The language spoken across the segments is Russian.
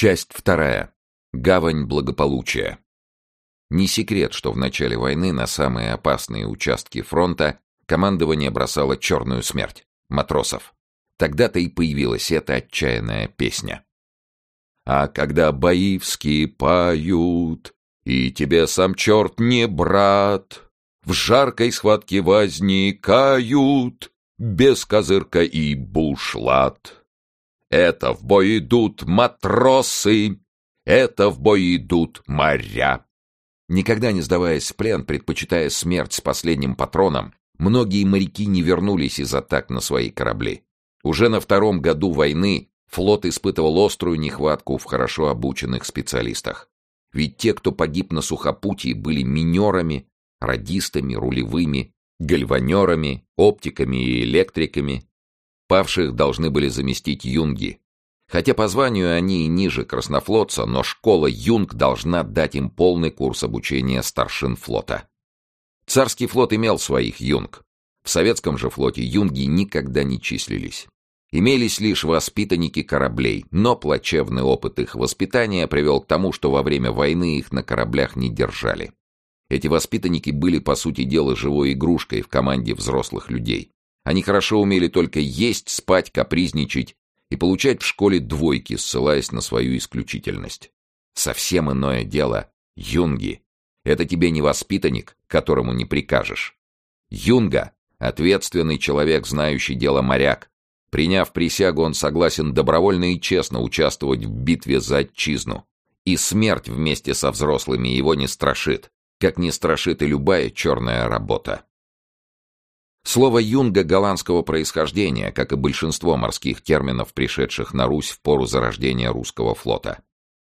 Часть вторая. Гавань благополучия. Не секрет, что в начале войны на самые опасные участки фронта командование бросало черную смерть — матросов. Тогда-то и появилась эта отчаянная песня. А когда бои вскипают, и тебе сам черт не брат, в жаркой схватке возникают без козырка и бушлат. Это в бой идут матросы, это в бой идут моря. Никогда не сдаваясь в плен, предпочитая смерть с последним патроном, многие моряки не вернулись из атак на свои корабли. Уже на втором году войны флот испытывал острую нехватку в хорошо обученных специалистах. Ведь те, кто погиб на сухопутье, были минерами, радистами, рулевыми, гальванерами, оптиками и электриками. Павших должны были заместить юнги. Хотя по званию они и ниже краснофлотца, но школа юнг должна дать им полный курс обучения старшин флота. Царский флот имел своих юнг. В советском же флоте юнги никогда не числились. Имелись лишь воспитанники кораблей, но плачевный опыт их воспитания привел к тому, что во время войны их на кораблях не держали. Эти воспитанники были, по сути дела, живой игрушкой в команде взрослых людей. Они хорошо умели только есть, спать, капризничать и получать в школе двойки, ссылаясь на свою исключительность. Совсем иное дело — юнги. Это тебе не воспитанник, которому не прикажешь. Юнга — ответственный человек, знающий дело моряк, Приняв присягу, он согласен добровольно и честно участвовать в битве за отчизну. И смерть вместе со взрослыми его не страшит, как не страшит и любая черная работа. Слово «юнга» голландского происхождения, как и большинство морских терминов, пришедших на Русь в пору зарождения русского флота.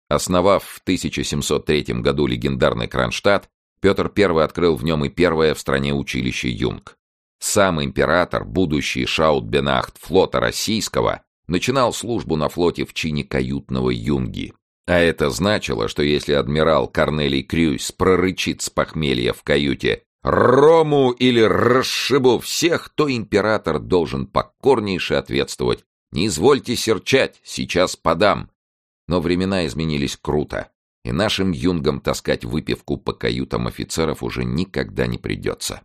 Основав в 1703 году легендарный Кронштадт, Петр I открыл в нем и первое в стране училище «Юнг». Сам император, будущий шаутбенахт флота российского, начинал службу на флоте в чине каютного юнги. А это значило, что если адмирал Корнелий Крюйс прорычит с похмелья в каюте «Рому» или «Расшибу всех», то император должен покорнейше ответствовать «Не извольте серчать, сейчас подам». Но времена изменились круто, и нашим юнгам таскать выпивку по каютам офицеров уже никогда не придется.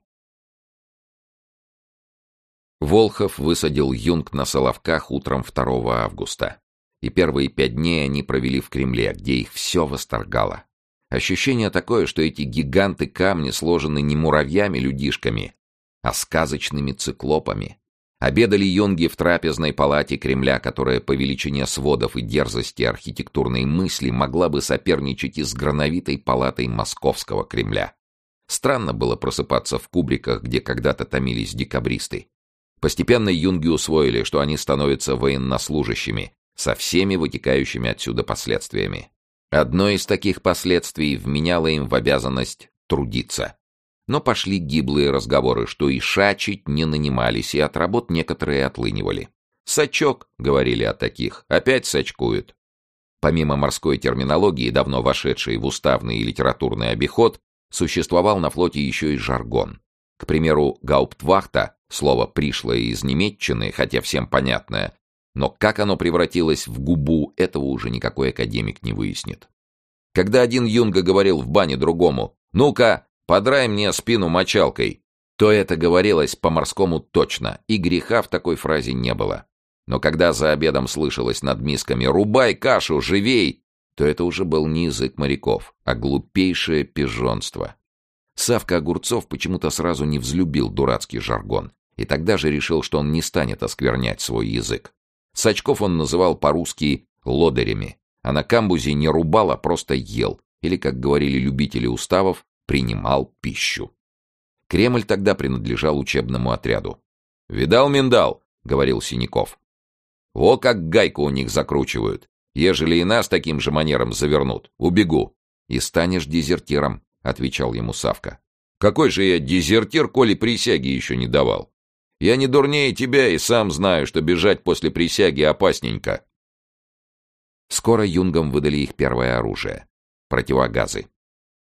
Волхов высадил Юнг на Соловках утром 2 августа. И первые пять дней они провели в Кремле, где их все восторгало. Ощущение такое, что эти гиганты камни сложены не муравьями-людишками, а сказочными циклопами. Обедали юнги в трапезной палате Кремля, которая по величине сводов и дерзости архитектурной мысли могла бы соперничать и с грановитой палатой Московского Кремля. Странно было просыпаться в кубриках, где когда-то томились декабристы. Постепенно юнги усвоили, что они становятся военнослужащими, со всеми вытекающими отсюда последствиями. Одно из таких последствий вменяло им в обязанность трудиться. Но пошли гиблые разговоры, что и шачить не нанимались, и от работ некоторые отлынивали. «Сачок», — говорили о таких, — «опять сачкуют». Помимо морской терминологии, давно вошедшей в уставный и литературный обиход, существовал на флоте еще и жаргон. К примеру, гауптвахта Слово пришлое из немецчины, хотя всем понятное, но как оно превратилось в губу, этого уже никакой академик не выяснит. Когда один юнга говорил в бане другому «Ну-ка, подрай мне спину мочалкой», то это говорилось по-морскому точно, и греха в такой фразе не было. Но когда за обедом слышалось над мисками «Рубай кашу, живей!», то это уже был не язык моряков, а глупейшее пижонство. Савка Огурцов почему-то сразу не взлюбил дурацкий жаргон и тогда же решил, что он не станет осквернять свой язык. Сачков он называл по-русски «лодырями», а на камбузе не рубал, а просто ел, или, как говорили любители уставов, принимал пищу. Кремль тогда принадлежал учебному отряду. «Видал, миндал?» — говорил Синяков. «Во как гайку у них закручивают. Ежели и нас таким же манером завернут, убегу». «И станешь дезертиром», — отвечал ему Савка. «Какой же я дезертир, коли присяги еще не давал?» Я не дурнее тебя и сам знаю, что бежать после присяги опасненько. Скоро юнгам выдали их первое оружие — противогазы.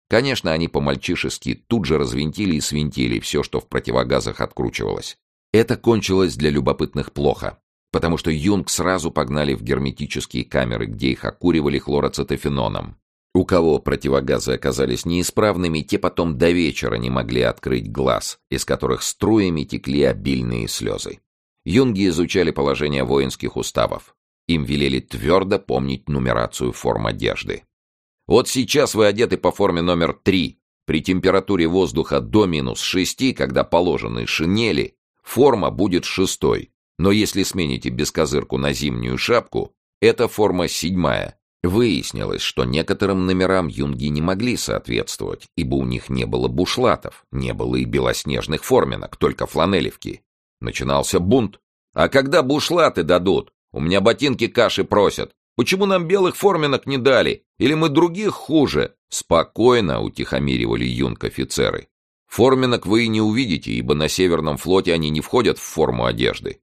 Конечно, они по-мальчишески тут же развинтили и свинтили все, что в противогазах откручивалось. Это кончилось для любопытных плохо. потому что Юнг сразу погнали в герметические камеры, где их окуривали хлороцетофеноном. У кого противогазы оказались неисправными, те потом до вечера не могли открыть глаз, из которых струями текли обильные слезы. Юнги изучали положение воинских уставов. Им велели твердо помнить нумерацию форм одежды. Вот сейчас вы одеты по форме номер три. При температуре воздуха до минус шести, когда положены шинели, форма будет шестой. Но если смените бескозырку на зимнюю шапку, это форма седьмая, Выяснилось, что некоторым номерам юнги не могли соответствовать, ибо у них не было бушлатов, не было и белоснежных форминок, только фланелевки. Начинался бунт. «А когда бушлаты дадут? У меня ботинки каши просят. Почему нам белых форминок не дали? Или мы других хуже?» Спокойно утихомиривали юнг-офицеры. Форминок вы и не увидите, ибо на Северном флоте они не входят в форму одежды.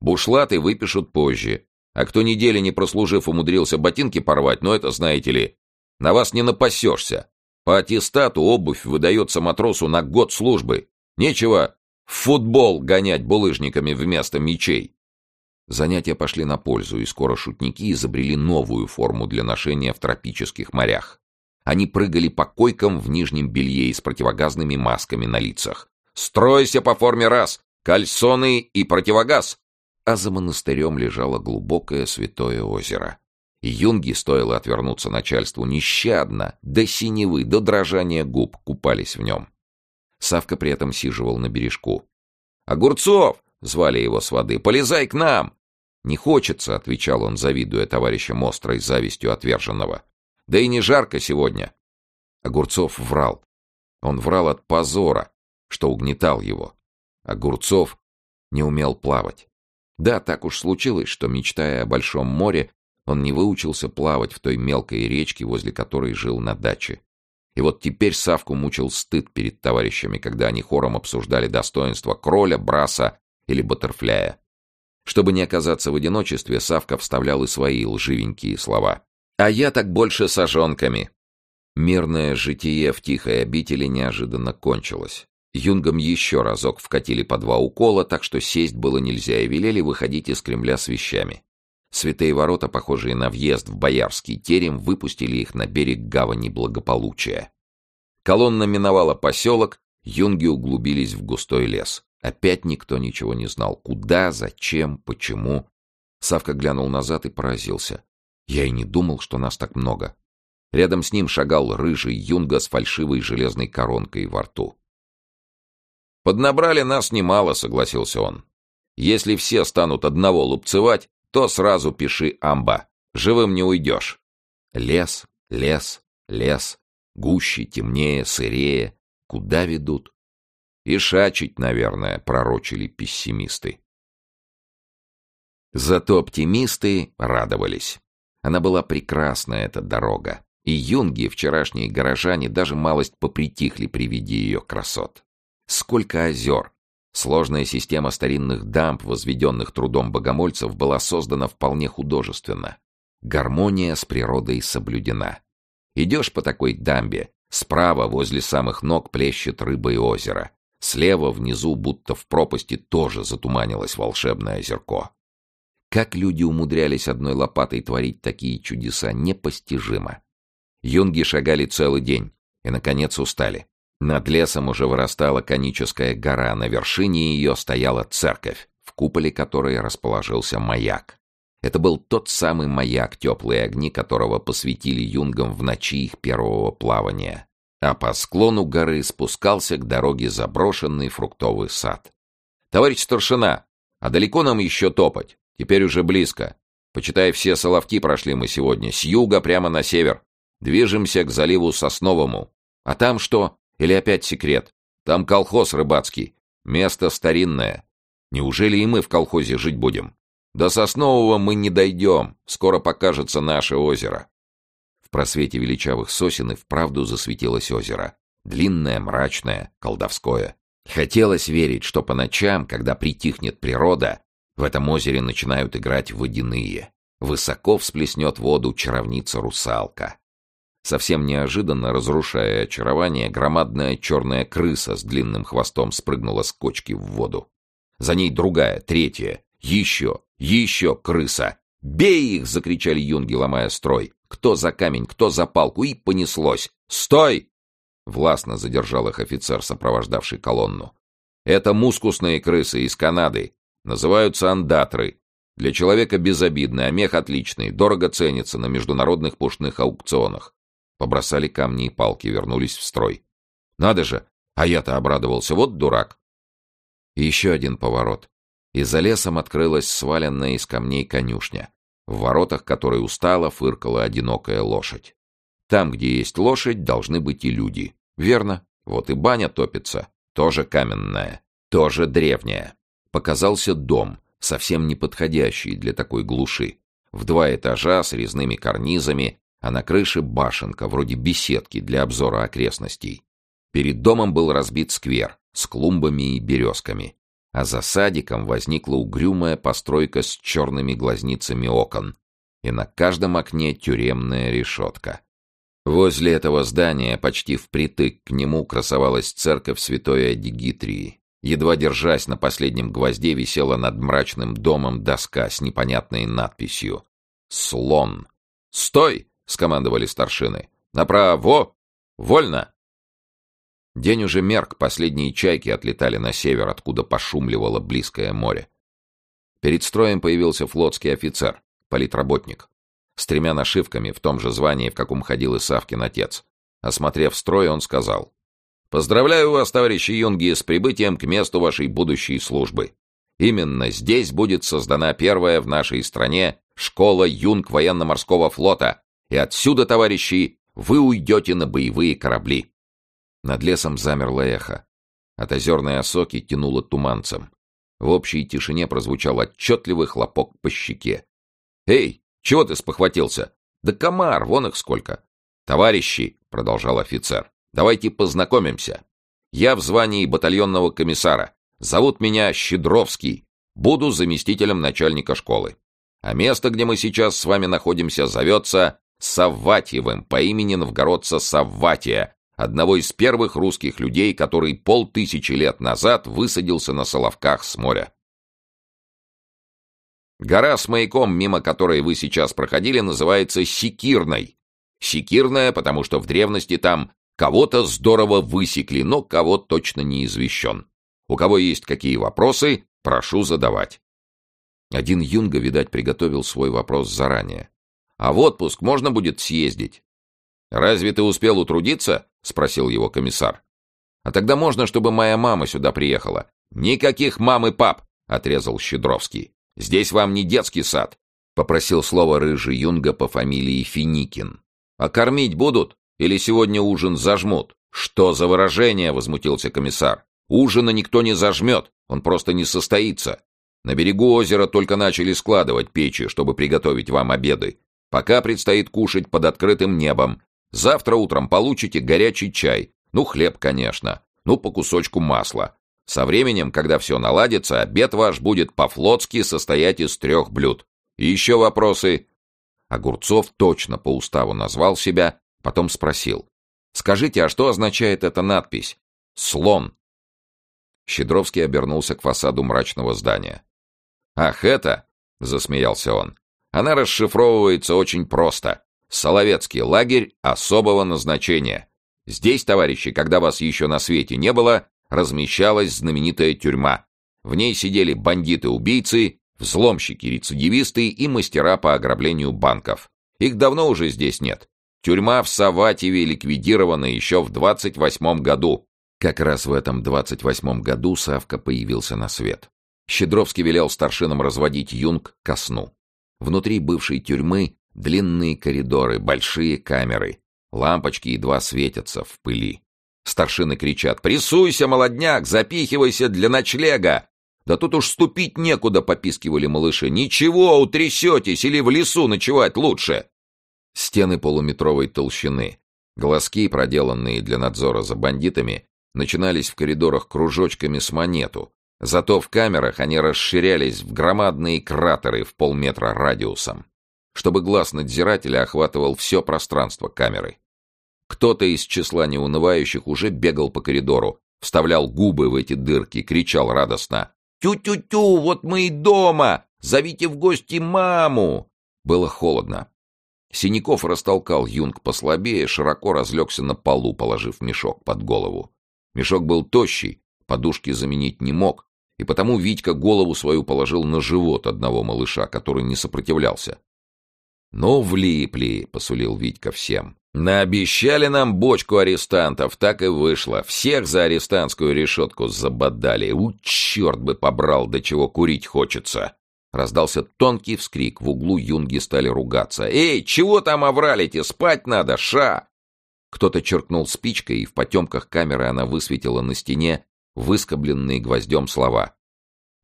Бушлаты выпишут позже, а кто недели не прослужив умудрился ботинки порвать, ну это знаете ли, на вас не напасешься. По аттестату обувь выдается матросу на год службы. Нечего в футбол гонять булыжниками вместо мечей. Занятия пошли на пользу, и скоро шутники изобрели новую форму для ношения в тропических морях. Они прыгали по койкам в нижнем белье и с противогазными масками на лицах. «Стройся по форме раз! Кальсоны и противогаз! А за монастырем лежало глубокое святое озеро. Юнги, стоило отвернуться начальству, нещадно, до синевы, до дрожания губ купались в нем. Савка при этом сиживал на бережку. «Огурцов!» — звали его с воды. «Полезай к нам!» «Не хочется», — отвечал он, завидуя товарищам острой завистью отверженного. «Да и не жарко сегодня». Огурцов врал. Он врал от позора, что угнетал его. Огурцов не умел плавать. Да, так уж случилось, что, мечтая о большом море, он не выучился плавать в той мелкой речке, возле которой жил на даче. И вот теперь Савку мучил стыд перед товарищами, когда они хором обсуждали достоинства кроля, браса или баттерфляя. Чтобы не оказаться в одиночестве, Савка вставлял и свои лживенькие слова. «А я так больше сожонками». Мирное житие в тихой обители неожиданно кончилось. Юнгам еще разок вкатили по два укола, так что сесть было нельзя, и велели выходить из Кремля с вещами. Святые ворота, похожие на въезд в Боярский терем, выпустили их на берег гавани благополучия. Колонна миновала поселок, юнги углубились в густой лес. Опять никто ничего не знал. Куда, зачем, почему. Савка глянул назад и поразился. Я и не думал, что нас так много. Рядом с ним шагал рыжий юнга с фальшивой железной коронкой во рту. «Поднабрали нас немало», — согласился он. «Если все станут одного лупцевать, то сразу пиши амба. Живым не уйдешь». Лес, лес, лес, гуще, темнее, сырее. Куда ведут? И шачить, наверное, пророчили пессимисты. Зато оптимисты радовались. Она была прекрасна, эта дорога. И юнги, вчерашние горожане, даже малость попритихли при виде ее красот. Сколько озер! Сложная система старинных дамб, возведенных трудом богомольцев, была создана вполне художественно. Гармония с природой соблюдена. Идешь по такой дамбе, справа возле самых ног плещет рыба и озеро. Слева внизу, будто в пропасти, тоже затуманилось волшебное озерко. Как люди умудрялись одной лопатой творить такие чудеса, непостижимо. Юнги шагали целый день и, наконец, устали. Над лесом уже вырастала коническая гора, на вершине ее стояла церковь, в куполе которой расположился маяк. Это был тот самый маяк, теплые огни которого посветили юнгам в ночи их первого плавания. А по склону горы спускался к дороге заброшенный фруктовый сад. «Товарищ старшина, а далеко нам еще топать? Теперь уже близко. Почитай, все соловки прошли мы сегодня, с юга прямо на север. Движемся к заливу Сосновому. А там что? Или опять секрет? Там колхоз рыбацкий. Место старинное. Неужели и мы в колхозе жить будем? До Соснового мы не дойдем. Скоро покажется наше озеро. В просвете величавых сосен и вправду засветилось озеро. Длинное, мрачное, колдовское. Хотелось верить, что по ночам, когда притихнет природа, в этом озере начинают играть водяные. Высоко всплеснет воду чаровница-русалка. Совсем неожиданно, разрушая очарование, громадная черная крыса с длинным хвостом спрыгнула с кочки в воду. За ней другая, третья. Еще, еще крыса! «Бей их!» — закричали юнги, ломая строй. «Кто за камень, кто за палку?» И понеслось. «Стой!» Властно задержал их офицер, сопровождавший колонну. «Это мускусные крысы из Канады. Называются андатры. Для человека безобидный, а мех отличный, дорого ценится на международных пушных аукционах. Побросали камни и палки, вернулись в строй. Надо же! А я-то обрадовался, вот дурак. И еще один поворот. И за лесом открылась сваленная из камней конюшня, в воротах которой устало фыркала одинокая лошадь. Там, где есть лошадь, должны быть и люди. Верно. Вот и баня топится. Тоже каменная. Тоже древняя. Показался дом, совсем неподходящий для такой глуши. В два этажа с резными карнизами, а на крыше башенка, вроде беседки для обзора окрестностей. Перед домом был разбит сквер с клумбами и березками, а за садиком возникла угрюмая постройка с черными глазницами окон, и на каждом окне тюремная решетка. Возле этого здания, почти впритык к нему, красовалась церковь святой Адигитрии. Едва держась на последнем гвозде, висела над мрачным домом доска с непонятной надписью «Слон». «Стой!» — скомандовали старшины. «Направо! Вольно!» День уже мерк, последние чайки отлетали на север, откуда пошумливало близкое море. Перед строем появился флотский офицер, политработник, с тремя нашивками в том же звании, в каком ходил и Савкин отец. Осмотрев строй, он сказал, Поздравляю вас, товарищи юнги, с прибытием к месту вашей будущей службы. Именно здесь будет создана первая в нашей стране школа юнг военно-морского флота, и отсюда, товарищи, вы уйдете на боевые корабли. Над лесом замерло эхо. От озерной осоки тянуло туманцем. В общей тишине прозвучал отчетливый хлопок по щеке. «Эй, чего ты спохватился? Да комар, вон их сколько!» «Товарищи!» — продолжал офицер. Давайте познакомимся. Я в звании батальонного комиссара. Зовут меня Щедровский. Буду заместителем начальника школы. А место, где мы сейчас с вами находимся, зовется Савватьевым по имени новгородца Савватия, одного из первых русских людей, который полтысячи лет назад высадился на Соловках с моря. Гора с маяком, мимо которой вы сейчас проходили, называется Секирной. Секирная, потому что в древности там Кого-то здорово высекли, но кого точно не извещен. У кого есть какие вопросы, прошу задавать. Один юнга, видать, приготовил свой вопрос заранее. «А в отпуск можно будет съездить?» «Разве ты успел утрудиться?» — спросил его комиссар. «А тогда можно, чтобы моя мама сюда приехала». «Никаких мам и пап!» — отрезал Щедровский. «Здесь вам не детский сад», — попросил слово рыжий юнга по фамилии Финикин. «А кормить будут?» Или сегодня ужин зажмут? Что за выражение? Возмутился комиссар. Ужина никто не зажмет, он просто не состоится. На берегу озера только начали складывать печи, чтобы приготовить вам обеды. Пока предстоит кушать под открытым небом. Завтра утром получите горячий чай. Ну, хлеб, конечно. Ну, по кусочку масла. Со временем, когда все наладится, обед ваш будет по-флотски состоять из трех блюд. И еще вопросы?» Огурцов точно по уставу назвал себя Потом спросил. «Скажите, а что означает эта надпись? Слон». Щедровский обернулся к фасаду мрачного здания. «Ах, это!» — засмеялся он. «Она расшифровывается очень просто. Соловецкий лагерь особого назначения. Здесь, товарищи, когда вас еще на свете не было, размещалась знаменитая тюрьма. В ней сидели бандиты-убийцы, взломщики-рецидивисты и мастера по ограблению банков. Их давно уже здесь нет. Тюрьма в Саватьеве ликвидирована еще в 28 году. Как раз в этом 28 году Савка появился на свет. Щедровский велел старшинам разводить юнг ко сну. Внутри бывшей тюрьмы длинные коридоры, большие камеры. Лампочки едва светятся в пыли. Старшины кричат «Прессуйся, молодняк! Запихивайся для ночлега!» «Да тут уж ступить некуда!» — попискивали малыши. «Ничего, утрясетесь или в лесу ночевать лучше!» Стены полуметровой толщины, глазки, проделанные для надзора за бандитами, начинались в коридорах кружочками с монету, зато в камерах они расширялись в громадные кратеры в полметра радиусом, чтобы глаз надзирателя охватывал все пространство камеры. Кто-то из числа неунывающих уже бегал по коридору, вставлял губы в эти дырки, кричал радостно «Тю-тю-тю, вот мы и дома! Зовите в гости маму!» Было холодно. Синяков растолкал юнг послабее, широко разлегся на полу, положив мешок под голову. Мешок был тощий, подушки заменить не мог, и потому Витька голову свою положил на живот одного малыша, который не сопротивлялся. «Ну, влипли», — посулил Витька всем. «Наобещали нам бочку арестантов, так и вышло. Всех за арестантскую решетку забодали. У, черт бы побрал, до чего курить хочется!» Раздался тонкий вскрик, в углу юнги стали ругаться. «Эй, чего там овралите? Спать надо, ша!» Кто-то черкнул спичкой, и в потемках камеры она высветила на стене выскобленные гвоздем слова.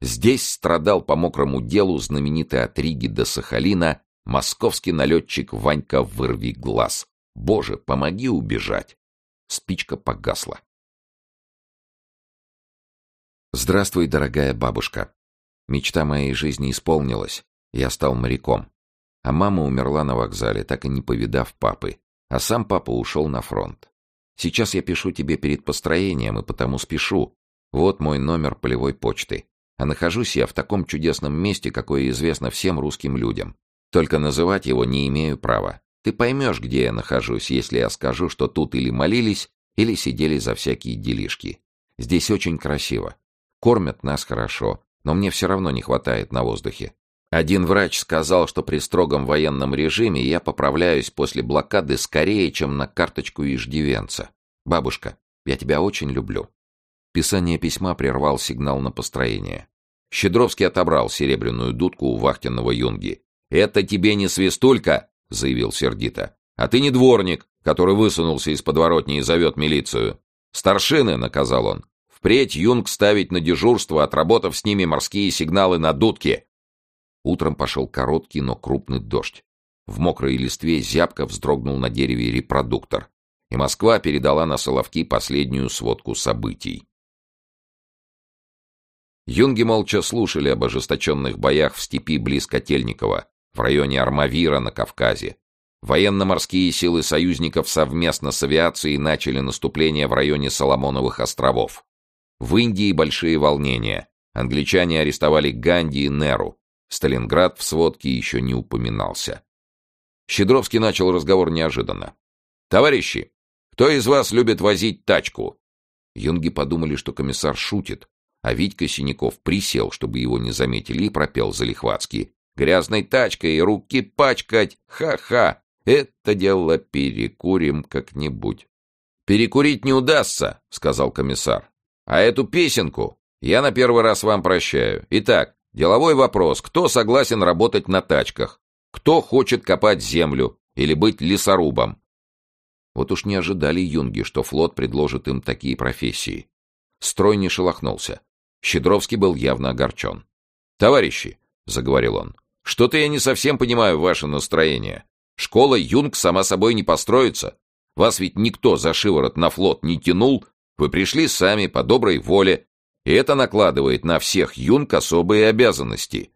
Здесь страдал по мокрому делу знаменитый от Риги до Сахалина московский налетчик Ванька Вырви глаз. Боже, помоги убежать! Спичка погасла. Здравствуй, дорогая бабушка. Мечта моей жизни исполнилась. Я стал моряком. А мама умерла на вокзале, так и не повидав папы. А сам папа ушел на фронт. Сейчас я пишу тебе перед построением, и потому спешу. Вот мой номер полевой почты. А нахожусь я в таком чудесном месте, какое известно всем русским людям. Только называть его не имею права. Ты поймешь, где я нахожусь, если я скажу, что тут или молились, или сидели за всякие делишки. Здесь очень красиво. Кормят нас хорошо, но мне все равно не хватает на воздухе. Один врач сказал, что при строгом военном режиме я поправляюсь после блокады скорее, чем на карточку иждивенца. Бабушка, я тебя очень люблю. Писание письма прервал сигнал на построение. Щедровский отобрал серебряную дудку у вахтенного юнги. «Это тебе не свистулька!» — заявил сердито. «А ты не дворник, который высунулся из подворотни и зовет милицию. Старшины!» — наказал он. Впредь юнг ставить на дежурство, отработав с ними морские сигналы на дудке. Утром пошел короткий, но крупный дождь. В мокрой листве зябко вздрогнул на дереве репродуктор. И Москва передала на Соловки последнюю сводку событий. Юнги молча слушали об ожесточенных боях в степи близ Котельникова, в районе Армавира на Кавказе. Военно-морские силы союзников совместно с авиацией начали наступление в районе Соломоновых островов. В Индии большие волнения. Англичане арестовали Ганди и Неру. Сталинград в сводке еще не упоминался. Щедровский начал разговор неожиданно. «Товарищи, кто из вас любит возить тачку?» Юнги подумали, что комиссар шутит, а Витька Синяков присел, чтобы его не заметили, и пропел залихватски. «Грязной тачкой и руки пачкать! Ха-ха! Это дело перекурим как-нибудь!» «Перекурить не удастся», — сказал комиссар. А эту песенку я на первый раз вам прощаю. Итак, деловой вопрос. Кто согласен работать на тачках? Кто хочет копать землю или быть лесорубом? Вот уж не ожидали юнги, что флот предложит им такие профессии. Строй не шелохнулся. Щедровский был явно огорчен. «Товарищи», — заговорил он, — «что-то я не совсем понимаю ваше настроение. Школа юнг сама собой не построится. Вас ведь никто за шиворот на флот не тянул вы пришли сами по доброй воле, и это накладывает на всех юнг особые обязанности.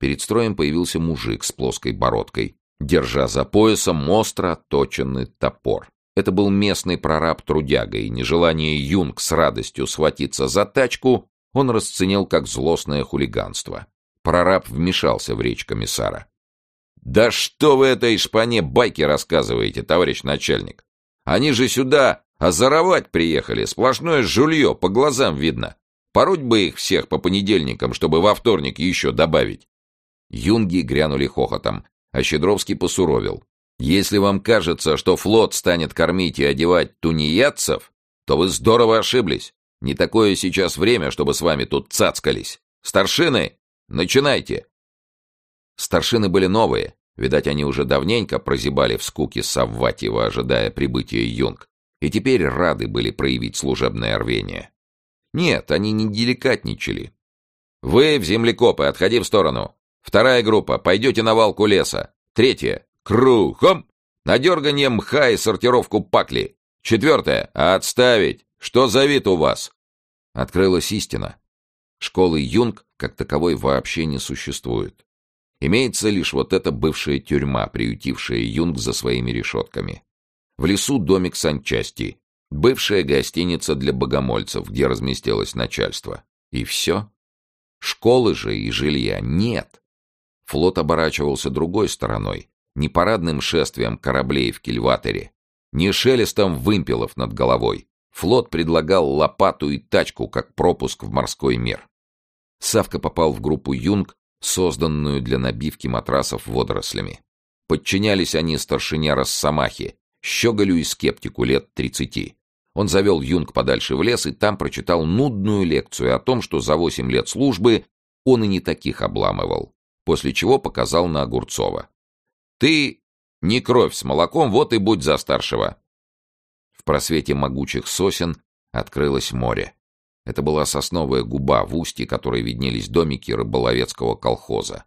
Перед строем появился мужик с плоской бородкой, держа за поясом остро отточенный топор. Это был местный прораб-трудяга, и нежелание юнг с радостью схватиться за тачку он расценил как злостное хулиганство. Прораб вмешался в речь комиссара. «Да что вы этой шпане байки рассказываете, товарищ начальник? Они же сюда Озоровать приехали, сплошное жулье, по глазам видно. Пороть бы их всех по понедельникам, чтобы во вторник еще добавить. Юнги грянули хохотом, а Щедровский посуровил. Если вам кажется, что флот станет кормить и одевать тунеядцев, то вы здорово ошиблись. Не такое сейчас время, чтобы с вами тут цацкались. Старшины, начинайте. Старшины были новые. Видать, они уже давненько прозябали в скуке Савватьева, ожидая прибытия юнг и теперь рады были проявить служебное рвение. Нет, они не деликатничали. «Вы, в землекопы, отходи в сторону. Вторая группа, пойдете на валку леса. Третья, кругом, на дерганье мха и сортировку пакли. Четвертая, отставить. Что за вид у вас?» Открылась истина. Школы Юнг как таковой вообще не существует. Имеется лишь вот эта бывшая тюрьма, приютившая Юнг за своими решетками. В лесу домик санчасти, бывшая гостиница для богомольцев, где разместилось начальство. И все. Школы же и жилья нет. Флот оборачивался другой стороной, не парадным шествием кораблей в кильватере, не шелестом вымпелов над головой. Флот предлагал лопату и тачку как пропуск в морской мир. Савка попал в группу «Юнг», созданную для набивки матрасов водорослями. Подчинялись они старшине Росомахи, щеголю и скептику лет тридцати. Он завел Юнг подальше в лес и там прочитал нудную лекцию о том, что за восемь лет службы он и не таких обламывал, после чего показал на Огурцова. «Ты не кровь с молоком, вот и будь за старшего». Просвете могучих сосен открылось море. Это была сосновая губа, в устье которой виднелись домики рыболовецкого колхоза.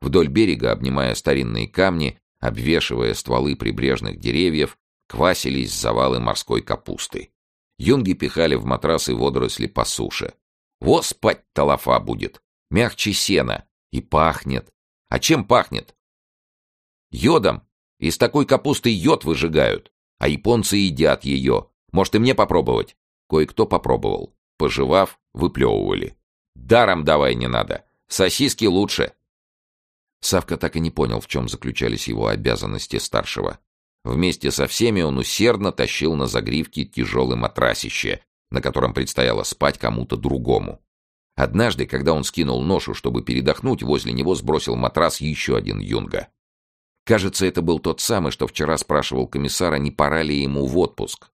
Вдоль берега, обнимая старинные камни, обвешивая стволы прибрежных деревьев, квасились завалы морской капусты. Юнги пихали в матрасы водоросли по суше. Во спать талафа будет, мягче сена, и пахнет. А чем пахнет? Йодом. Из такой капусты йод выжигают, а японцы едят ее. Может, и мне попробовать? Кое-кто попробовал. Пожевав, выплевывали. Даром давай не надо. Сосиски лучше. Савка так и не понял, в чем заключались его обязанности старшего. Вместе со всеми он усердно тащил на загривке тяжелый матрасище, на котором предстояло спать кому-то другому. Однажды, когда он скинул ношу, чтобы передохнуть, возле него сбросил матрас еще один юнга. Кажется, это был тот самый, что вчера спрашивал комиссара, не пора ли ему в отпуск.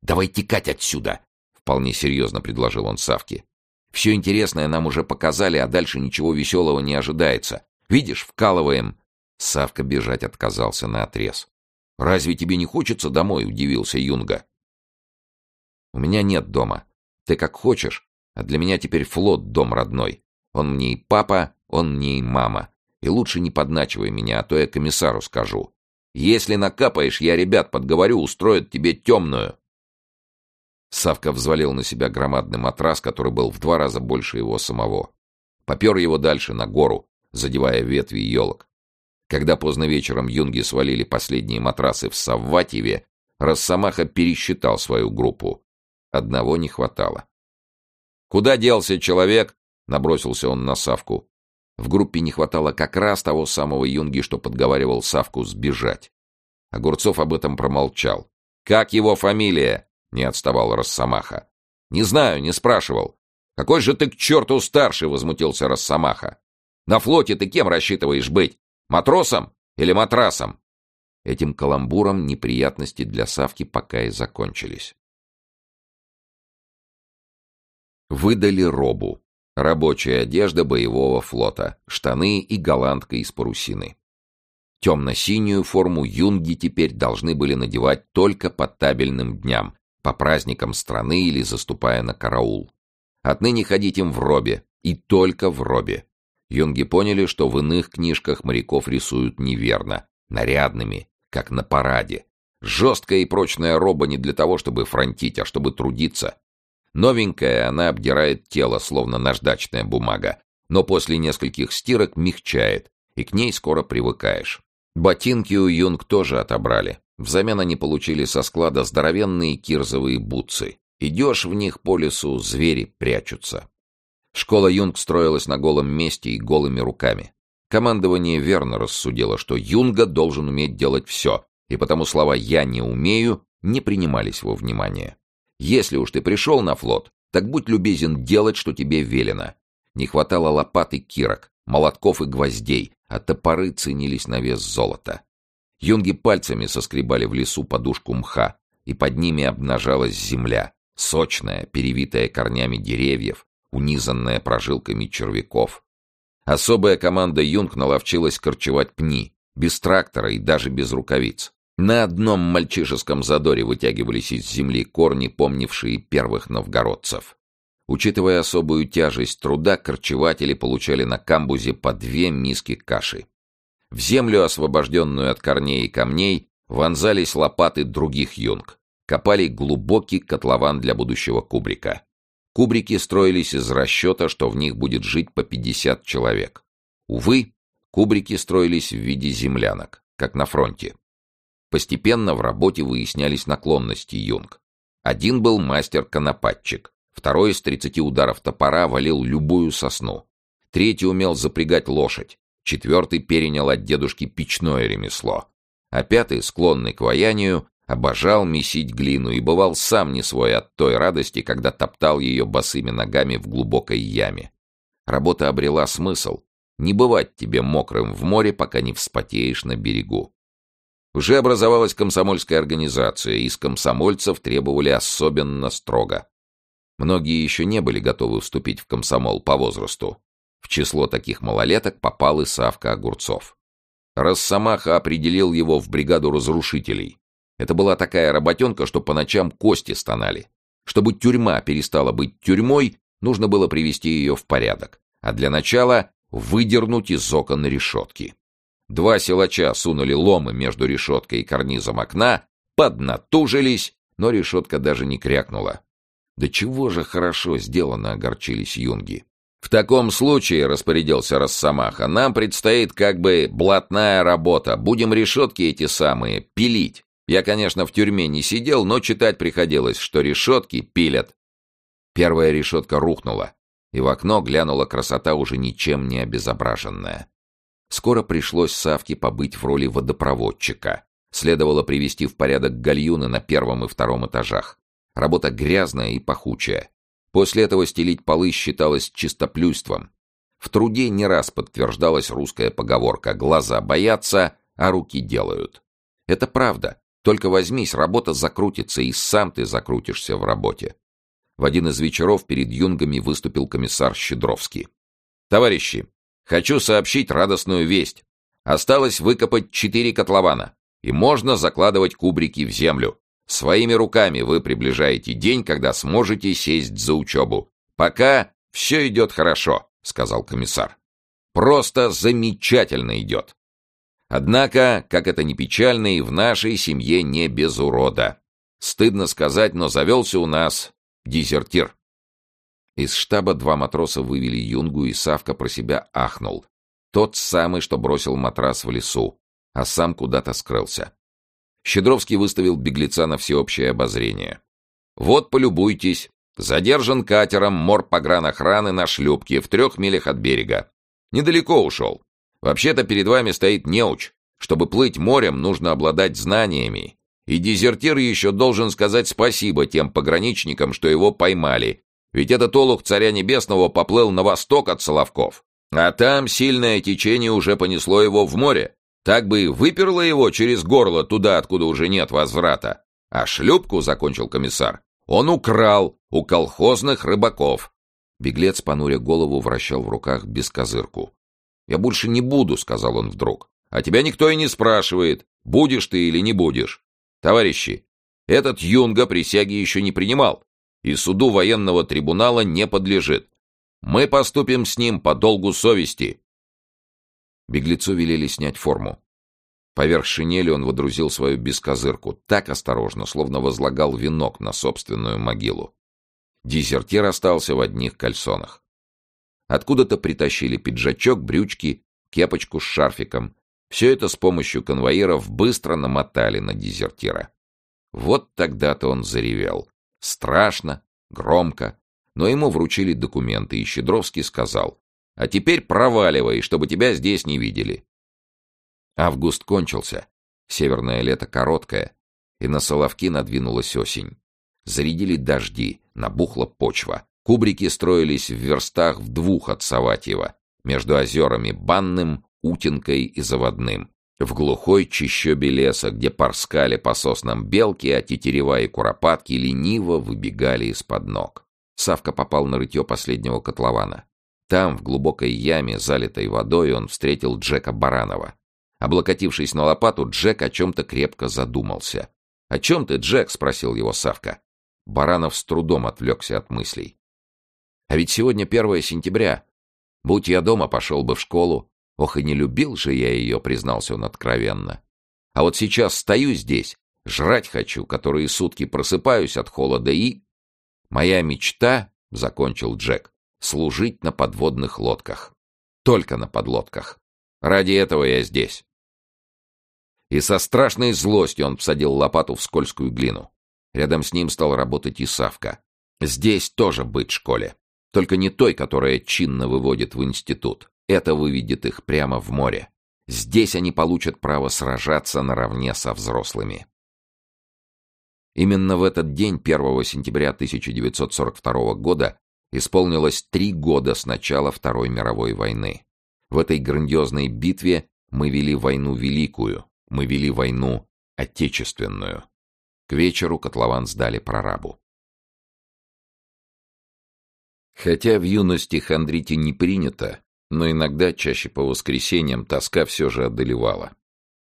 «Давай текать отсюда!» — вполне серьезно предложил он Савке. «Все интересное нам уже показали, а дальше ничего веселого не ожидается. Видишь, вкалываем. Савка бежать отказался на отрез. Разве тебе не хочется домой? удивился Юнга. У меня нет дома. Ты как хочешь, а для меня теперь флот дом родной. Он мне и папа, он мне и мама. И лучше не подначивай меня, а то я комиссару скажу. Если накапаешь, я ребят подговорю, устроят тебе темную. Савка взвалил на себя громадный матрас, который был в два раза больше его самого. Попер его дальше, на гору, задевая ветви елок. Когда поздно вечером юнги свалили последние матрасы в Савватьеве, Росомаха пересчитал свою группу. Одного не хватало. «Куда делся человек?» — набросился он на Савку. В группе не хватало как раз того самого юнги, что подговаривал Савку сбежать. Огурцов об этом промолчал. «Как его фамилия?» — не отставал Росомаха. «Не знаю, не спрашивал. Какой же ты к черту старший?» — возмутился Росомаха. На флоте ты кем рассчитываешь быть? Матросом или матрасом?» Этим каламбуром неприятности для Савки пока и закончились. Выдали робу. Рабочая одежда боевого флота, штаны и голландка из парусины. Темно-синюю форму юнги теперь должны были надевать только по табельным дням, по праздникам страны или заступая на караул. Отныне ходить им в робе, и только в робе. Юнги поняли, что в иных книжках моряков рисуют неверно, нарядными, как на параде. Жесткая и прочная роба не для того, чтобы фронтить, а чтобы трудиться. Новенькая она обдирает тело, словно наждачная бумага, но после нескольких стирок мягчает, и к ней скоро привыкаешь. Ботинки у Юнг тоже отобрали. Взамен они получили со склада здоровенные кирзовые бутсы. Идешь в них по лесу, звери прячутся. Школа Юнг строилась на голом месте и голыми руками. Командование верно рассудило, что Юнга должен уметь делать все, и потому слова «я не умею» не принимались во внимание. Если уж ты пришел на флот, так будь любезен делать, что тебе велено. Не хватало лопат и кирок, молотков и гвоздей, а топоры ценились на вес золота. Юнги пальцами соскребали в лесу подушку мха, и под ними обнажалась земля, сочная, перевитая корнями деревьев, унизанная прожилками червяков. Особая команда юнг наловчилась корчевать пни, без трактора и даже без рукавиц. На одном мальчишеском задоре вытягивались из земли корни, помнившие первых новгородцев. Учитывая особую тяжесть труда, корчеватели получали на камбузе по две миски каши. В землю, освобожденную от корней и камней, вонзались лопаты других юнг. Копали глубокий котлован для будущего кубрика. Кубрики строились из расчета, что в них будет жить по 50 человек. Увы, кубрики строились в виде землянок, как на фронте. Постепенно в работе выяснялись наклонности юнг. Один был мастер-конопатчик, второй из 30 ударов топора валил любую сосну. третий умел запрягать лошадь, четвертый перенял от дедушки печное ремесло, а пятый, склонный к ваянию, обожал месить глину и бывал сам не свой от той радости, когда топтал ее босыми ногами в глубокой яме. Работа обрела смысл. Не бывать тебе мокрым в море, пока не вспотеешь на берегу. Уже образовалась комсомольская организация, и из комсомольцев требовали особенно строго. Многие еще не были готовы вступить в комсомол по возрасту. В число таких малолеток попал и Савка Огурцов. Росомаха определил его в бригаду разрушителей. Это была такая работенка, что по ночам кости стонали. Чтобы тюрьма перестала быть тюрьмой, нужно было привести ее в порядок. А для начала выдернуть из окон решетки. Два силача сунули ломы между решеткой и карнизом окна, поднатужились, но решетка даже не крякнула. Да чего же хорошо сделано, огорчились юнги. В таком случае, распорядился Росомаха, нам предстоит как бы блатная работа. Будем решетки эти самые пилить. Я, конечно, в тюрьме не сидел, но читать приходилось, что решетки пилят. Первая решетка рухнула, и в окно глянула красота уже ничем не обезображенная. Скоро пришлось Савке побыть в роли водопроводчика. Следовало привести в порядок гальюны на первом и втором этажах. Работа грязная и пахучая. После этого стелить полы считалось чистоплюйством. В труде не раз подтверждалась русская поговорка «глаза боятся, а руки делают». Это правда. Только возьмись, работа закрутится, и сам ты закрутишься в работе. В один из вечеров перед юнгами выступил комиссар Щедровский. «Товарищи, хочу сообщить радостную весть. Осталось выкопать четыре котлована, и можно закладывать кубрики в землю. Своими руками вы приближаете день, когда сможете сесть за учебу. Пока все идет хорошо, сказал комиссар. Просто замечательно идет. Однако, как это ни печально, и в нашей семье не без урода. Стыдно сказать, но завелся у нас дезертир. Из штаба два матроса вывели Юнгу, и Савка про себя ахнул. Тот самый, что бросил матрас в лесу, а сам куда-то скрылся. Щедровский выставил беглеца на всеобщее обозрение. «Вот, полюбуйтесь. Задержан катером морпогранохраны на шлюпке в трех милях от берега. Недалеко ушел. Вообще-то перед вами стоит неуч. Чтобы плыть морем, нужно обладать знаниями. И дезертир еще должен сказать спасибо тем пограничникам, что его поймали. Ведь этот олух царя небесного поплыл на восток от Соловков. А там сильное течение уже понесло его в море. Так бы и выперло его через горло туда, откуда уже нет возврата. А шлюпку, — закончил комиссар, — он украл у колхозных рыбаков. Беглец, понуря голову, вращал в руках бескозырку. «Я больше не буду», — сказал он вдруг. «А тебя никто и не спрашивает, будешь ты или не будешь. Товарищи, этот юнга присяги еще не принимал и суду военного трибунала не подлежит. Мы поступим с ним по долгу совести. Беглецу велели снять форму. Поверх шинели он водрузил свою бескозырку, так осторожно, словно возлагал венок на собственную могилу. Дезертир остался в одних кальсонах. Откуда-то притащили пиджачок, брючки, кепочку с шарфиком. Все это с помощью конвоиров быстро намотали на дезертира. Вот тогда-то он заревел. Страшно, громко. Но ему вручили документы, и Щедровский сказал, а теперь проваливай, чтобы тебя здесь не видели. Август кончился. Северное лето короткое, и на Соловки надвинулась осень. Зарядили дожди, набухла почва. Кубрики строились в верстах в двух от Саватьева, между озерами Банным, Утинкой и Заводным. В глухой чищобе леса, где порскали по соснам белки, а тетерева и куропатки лениво выбегали из-под ног. Савка попал на рытье последнего котлована. Там, в глубокой яме, залитой водой, он встретил Джека Баранова. Облокотившись на лопату, Джек о чем-то крепко задумался. «О чем ты, Джек?» — спросил его Савка. Баранов с трудом отвлекся от мыслей. «А ведь сегодня первое сентября. Будь я дома, пошел бы в школу. Ох, и не любил же я ее», — признался он откровенно. «А вот сейчас стою здесь, жрать хочу, которые сутки просыпаюсь от холода и...» «Моя мечта», — закончил Джек, служить на подводных лодках. Только на подлодках. Ради этого я здесь. И со страшной злостью он всадил лопату в скользкую глину. Рядом с ним стал работать и Савка. Здесь тоже быть школе. Только не той, которая чинно выводит в институт. Это выведет их прямо в море. Здесь они получат право сражаться наравне со взрослыми. Именно в этот день, 1 сентября 1942 года, исполнилось три года с начала Второй мировой войны. В этой грандиозной битве мы вели войну великую, мы вели войну отечественную. К вечеру котлован сдали прорабу. Хотя в юности хандрить и не принято, но иногда, чаще по воскресеньям, тоска все же одолевала.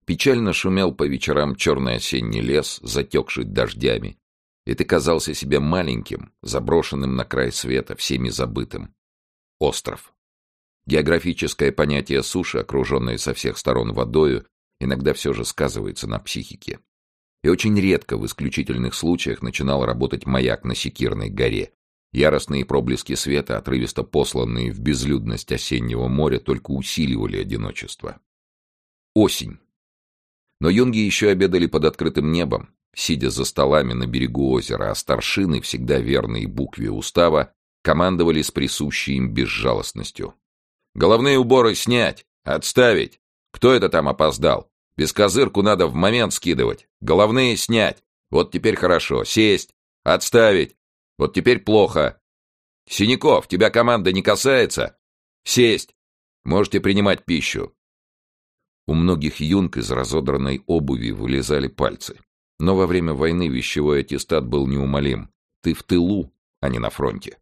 Печально шумел по вечерам черный осенний лес, затекший дождями, и ты казался себе маленьким, заброшенным на край света, всеми забытым. Остров. Географическое понятие суши, окруженное со всех сторон водою, иногда все же сказывается на психике. И очень редко в исключительных случаях начинал работать маяк на Секирной горе, Яростные проблески света, отрывисто посланные в безлюдность осеннего моря, только усиливали одиночество. Осень. Но юнги еще обедали под открытым небом, сидя за столами на берегу озера, а старшины, всегда верные букве устава, командовали с присущей им безжалостностью. «Головные уборы снять! Отставить! Кто это там опоздал? Бескозырку надо в момент скидывать! Головные снять! Вот теперь хорошо! Сесть! Отставить! Вот теперь плохо. Синяков, тебя команда не касается? Сесть. Можете принимать пищу. У многих юнг из разодранной обуви вылезали пальцы. Но во время войны вещевой аттестат был неумолим. Ты в тылу, а не на фронте.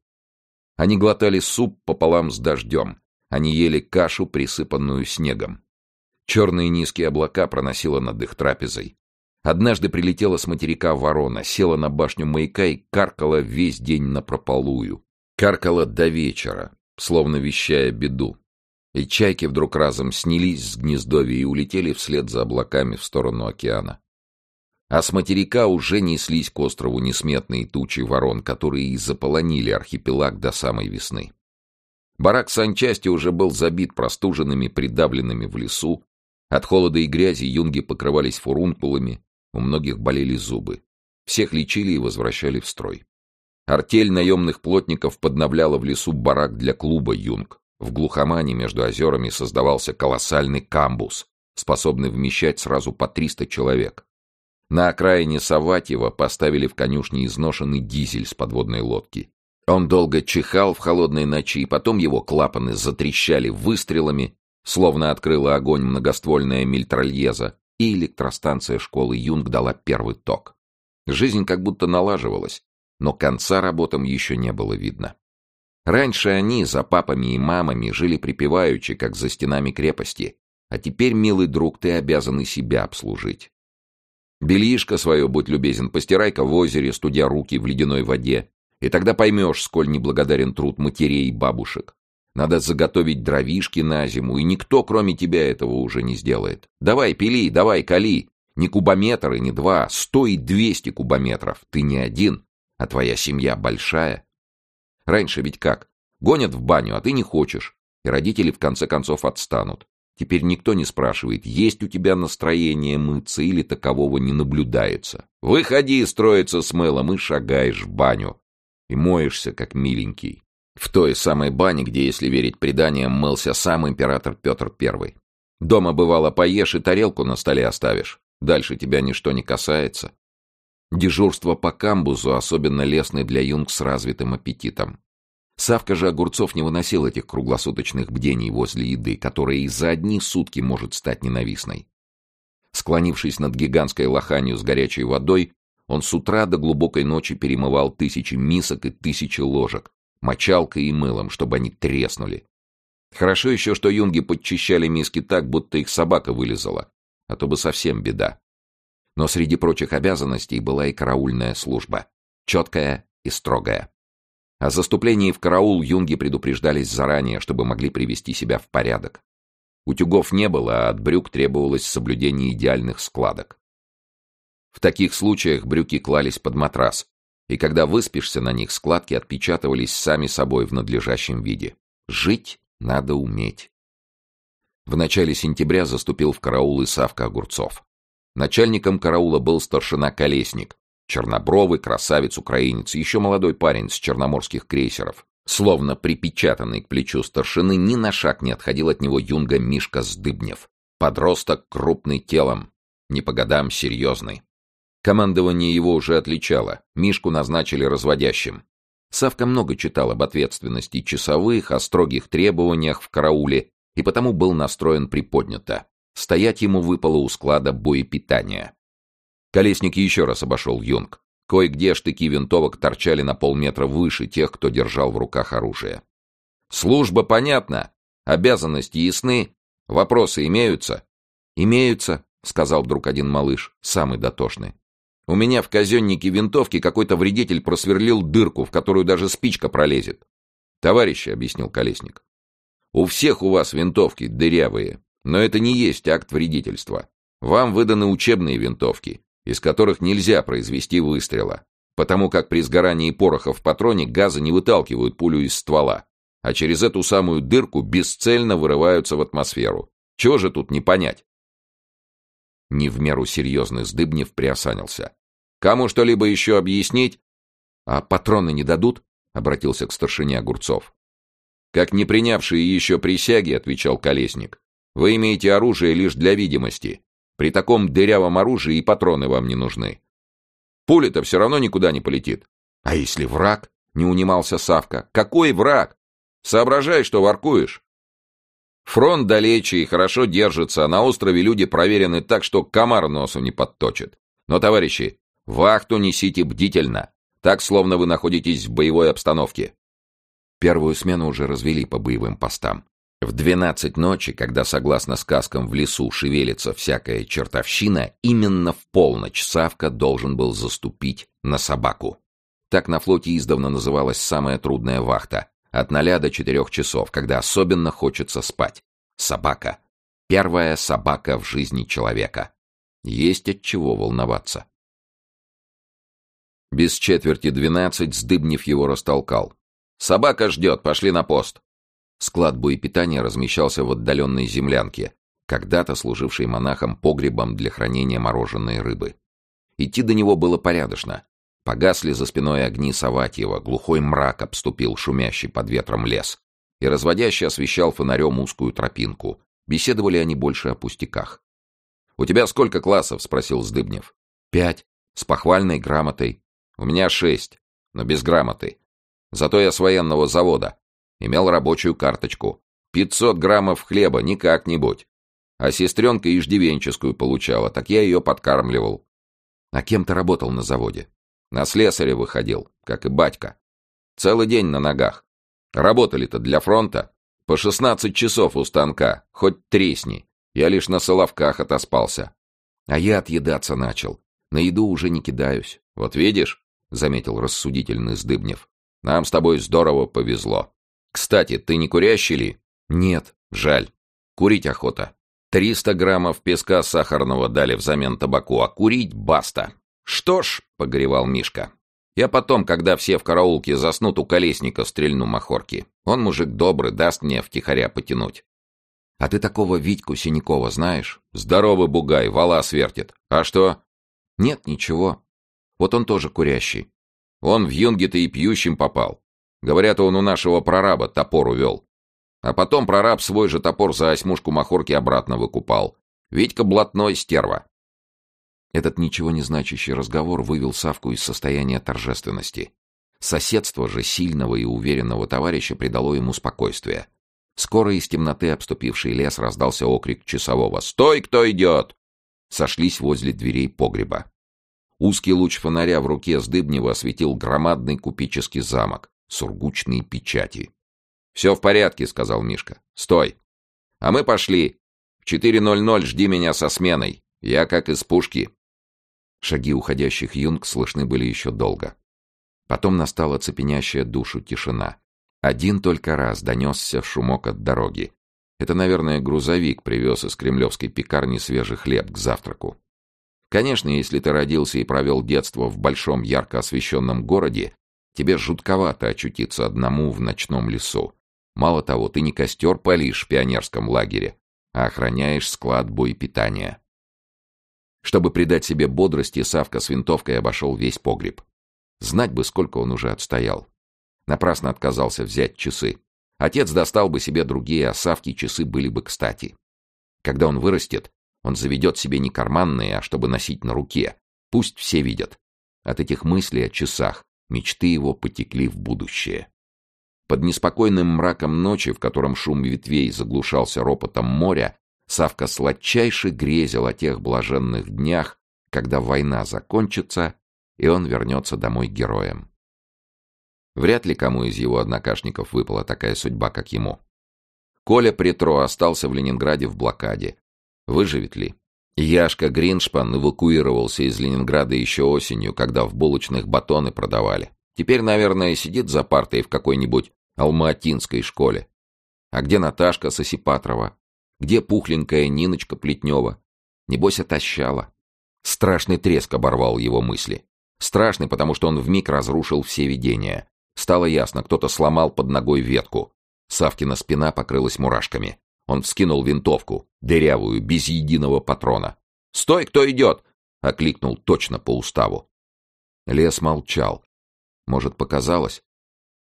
Они глотали суп пополам с дождем. Они ели кашу, присыпанную снегом. Черные низкие облака проносило над их трапезой. Однажды прилетела с материка ворона, села на башню маяка и каркала весь день напропалую. Каркала до вечера, словно вещая беду. И чайки вдруг разом снялись с гнездовья и улетели вслед за облаками в сторону океана. А с материка уже неслись к острову несметные тучи ворон, которые и заполонили архипелаг до самой весны. Барак санчасти уже был забит простуженными, придавленными в лесу. От холода и грязи юнги покрывались фурункулами, у многих болели зубы. Всех лечили и возвращали в строй. Артель наемных плотников подновляла в лесу барак для клуба «Юнг». В глухомане между озерами создавался колоссальный камбус, способный вмещать сразу по 300 человек. На окраине Саватьева поставили в конюшне изношенный дизель с подводной лодки. Он долго чихал в холодной ночи, и потом его клапаны затрещали выстрелами, словно открыла огонь многоствольная мильтральеза, и электростанция школы Юнг дала первый ток. Жизнь как будто налаживалась, но конца работам еще не было видно. Раньше они за папами и мамами жили припеваючи, как за стенами крепости, а теперь, милый друг, ты обязан и себя обслужить. Бельишко свое, будь любезен, постирай-ка в озере, студя руки в ледяной воде, и тогда поймешь, сколь неблагодарен труд матерей и бабушек. Надо заготовить дровишки на зиму, и никто, кроме тебя, этого уже не сделает. Давай, пили, давай, кали. Не кубометр и не два, сто и двести кубометров. Ты не один, а твоя семья большая. Раньше ведь как? Гонят в баню, а ты не хочешь. И родители в конце концов отстанут. Теперь никто не спрашивает, есть у тебя настроение мыться или такового не наблюдается. Выходи строиться с мылом и шагаешь в баню. И моешься, как миленький. В той самой бане, где, если верить преданиям, мылся сам император Петр I. Дома, бывало, поешь и тарелку на столе оставишь. Дальше тебя ничто не касается. Дежурство по камбузу особенно лестны для юнг с развитым аппетитом. Савка же Огурцов не выносил этих круглосуточных бдений возле еды, которая и за одни сутки может стать ненавистной. Склонившись над гигантской лоханью с горячей водой, он с утра до глубокой ночи перемывал тысячи мисок и тысячи ложек, мочалкой и мылом, чтобы они треснули. Хорошо еще, что юнги подчищали миски так, будто их собака вылезала, а то бы совсем беда. Но среди прочих обязанностей была и караульная служба, четкая и строгая. О заступлении в караул юнги предупреждались заранее, чтобы могли привести себя в порядок. Утюгов не было, а от брюк требовалось соблюдение идеальных складок. В таких случаях брюки клались под матрас, и когда выспишься на них, складки отпечатывались сами собой в надлежащем виде. Жить надо уметь. В начале сентября заступил в караул Исавка Огурцов. Начальником караула был старшина Колесник, чернобровый красавец-украинец, еще молодой парень с черноморских крейсеров, Словно припечатанный к плечу старшины, ни на шаг не отходил от него юнга Мишка Сдыбнев. Подросток крупный телом, не по годам серьезный. Командование его уже отличало, Мишку назначили разводящим. Савка много читал об ответственности часовых, о строгих требованиях в карауле, и потому был настроен приподнято. Стоять ему выпало у склада боепитания. Колесник еще раз обошел юнг. Кое-где штыки винтовок торчали на полметра выше тех, кто держал в руках оружие. «Служба понятна. Обязанности ясны. Вопросы имеются?» «Имеются», — сказал вдруг один малыш, самый дотошный. У меня в казеннике винтовки какой-то вредитель просверлил дырку, в которую даже спичка пролезет. Товарищи, — объяснил Колесник, — у всех у вас винтовки дырявые, но это не есть акт вредительства. Вам выданы учебные винтовки, из которых нельзя произвести выстрела, потому как при сгорании пороха в патроне газы не выталкивают пулю из ствола, а через эту самую дырку бесцельно вырываются в атмосферу. Чего же тут не понять? Не в меру серьезный Сдыбнев приосанился. «Кому что-либо еще объяснить?» «А патроны не дадут?» — обратился к старшине Огурцов. «Как не принявшие еще присяги», — отвечал Колесник, — «вы имеете оружие лишь для видимости. При таком дырявом оружии и патроны вам не нужны. Пуля-то все равно никуда не полетит. А если враг?» — не унимался Савка. «Какой враг? Соображай, что воркуешь. Фронт далече и хорошо держится, а на острове люди проверены так, что комар носу не подточит. Но, товарищи, вахту несите бдительно, так, словно вы находитесь в боевой обстановке. Первую смену уже развели по боевым постам. В двенадцать ночи, когда, согласно сказкам, в лесу шевелится всякая чертовщина, именно в полночь Савка должен был заступить на собаку. Так на флоте издавна называлась самая трудная вахта, от ноля до четырех часов, когда особенно хочется спать. Собака. Первая собака в жизни человека. Есть от чего волноваться. Без четверти двенадцать Сдыбнев его растолкал. «Собака ждет, пошли на пост». Склад боепитания размещался в отдаленной землянке, когда-то служившей монахом погребом для хранения мороженой рыбы. Идти до него было порядочно. Погасли за спиной огни Саватьева, глухой мрак обступил шумящий под ветром лес. И разводящий освещал фонарем узкую тропинку. Беседовали они больше о пустяках. «У тебя сколько классов?» — спросил Сдыбнев. «Пять. С похвальной грамотой. У меня шесть, но без грамоты. Зато я с военного завода. Имел рабочую карточку. Пятьсот граммов хлеба, не как-нибудь. А сестренка иждивенческую получала, так я ее подкармливал. А кем ты работал на заводе? На слесаря выходил, как и батька. Целый день на ногах. Работали-то для фронта. По шестнадцать часов у станка, хоть тресни. Я лишь на соловках отоспался. А я отъедаться начал. На еду уже не кидаюсь. Вот видишь, — заметил рассудительный Сдыбнев, — нам с тобой здорово повезло. Кстати, ты не курящий ли? Нет, жаль. Курить охота. Триста граммов песка сахарного дали взамен табаку, а курить — баста. «Что ж», — погоревал Мишка, — «я потом, когда все в караулке заснут, у колесника стрельну махорки. Он мужик добрый, даст мне втихаря потянуть». «А ты такого Витьку Синякова знаешь? Здоровый бугай, вала свертит. А что?» «Нет, ничего. Вот он тоже курящий. Он в юнге-то и пьющим попал. Говорят, он у нашего прораба топор увел. А потом прораб свой же топор за осьмушку махорки обратно выкупал. Витька блатной стерва. Этот ничего не значащий разговор вывел Савку из состояния торжественности. Соседство же сильного и уверенного товарища придало ему спокойствие. Скоро из темноты обступивший лес раздался окрик часового «Стой, кто идет!» Сошлись возле дверей погреба. Узкий луч фонаря в руке Сдыбнева осветил громадный купеческий замок, сургучные печати. «Все в порядке», — сказал Мишка. «Стой! А мы пошли. В 4.00 жди меня со сменой. Я как из пушки. Шаги уходящих юнг слышны были еще долго. Потом настала цепенящая душу тишина. Один только раз донесся шумок от дороги. Это, наверное, грузовик привез из кремлевской пекарни свежий хлеб к завтраку. Конечно, если ты родился и провел детство в большом ярко освещенном городе, тебе жутковато очутиться одному в ночном лесу. Мало того, ты не костер палишь в пионерском лагере, а охраняешь склад боепитания. Чтобы придать себе бодрости, Савка с винтовкой обошел весь погреб. Знать бы, сколько он уже отстоял. Напрасно отказался взять часы. Отец достал бы себе другие, а Савки часы были бы кстати. Когда он вырастет, он заведет себе не карманные, а чтобы носить на руке. Пусть все видят. От этих мыслей о часах мечты его потекли в будущее. Под неспокойным мраком ночи, в котором шум ветвей заглушался ропотом моря, Савка сладчайше грезил о тех блаженных днях, когда война закончится, и он вернется домой героем. Вряд ли кому из его однокашников выпала такая судьба, как ему. Коля Претро остался в Ленинграде в блокаде. Выживет ли? Яшка Гриншпан эвакуировался из Ленинграда еще осенью, когда в булочных батоны продавали. Теперь, наверное, сидит за партой в какой-нибудь алматинской школе. А где Наташка Сосипатрова? Где пухленькая Ниночка Плетнева? Небось, отощала. Страшный треск оборвал его мысли. Страшный, потому что он вмиг разрушил все видения. Стало ясно, кто-то сломал под ногой ветку. Савкина спина покрылась мурашками. Он вскинул винтовку, дырявую, без единого патрона. «Стой, кто идет!» — окликнул точно по уставу. Лес молчал. Может, показалось?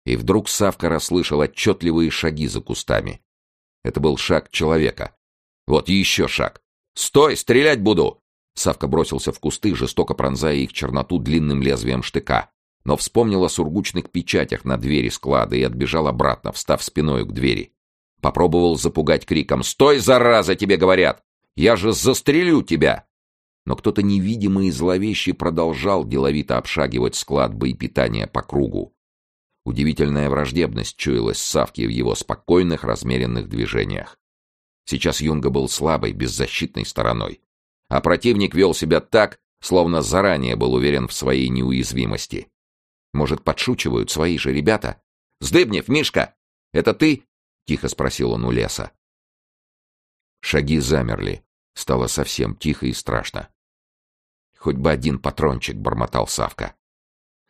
И вдруг Савка расслышал отчетливые шаги за кустами. Это был шаг человека. Вот еще шаг. «Стой, стрелять буду!» Савка бросился в кусты, жестоко пронзая их черноту длинным лезвием штыка. Но вспомнил о сургучных печатях на двери склада и отбежал обратно, встав спиной к двери. Попробовал запугать криком «Стой, зараза, тебе говорят! Я же застрелю тебя!» Но кто-то невидимый и зловещий продолжал деловито обшагивать склад боепитания по кругу. Удивительная враждебность чуялась Савки в его спокойных, размеренных движениях. Сейчас Юнга был слабой, беззащитной стороной. А противник вел себя так, словно заранее был уверен в своей неуязвимости. Может, подшучивают свои же ребята? «Сдыбнев, Мишка! Это ты?» — тихо спросил он у леса. Шаги замерли. Стало совсем тихо и страшно. «Хоть бы один патрончик», — бормотал Савка.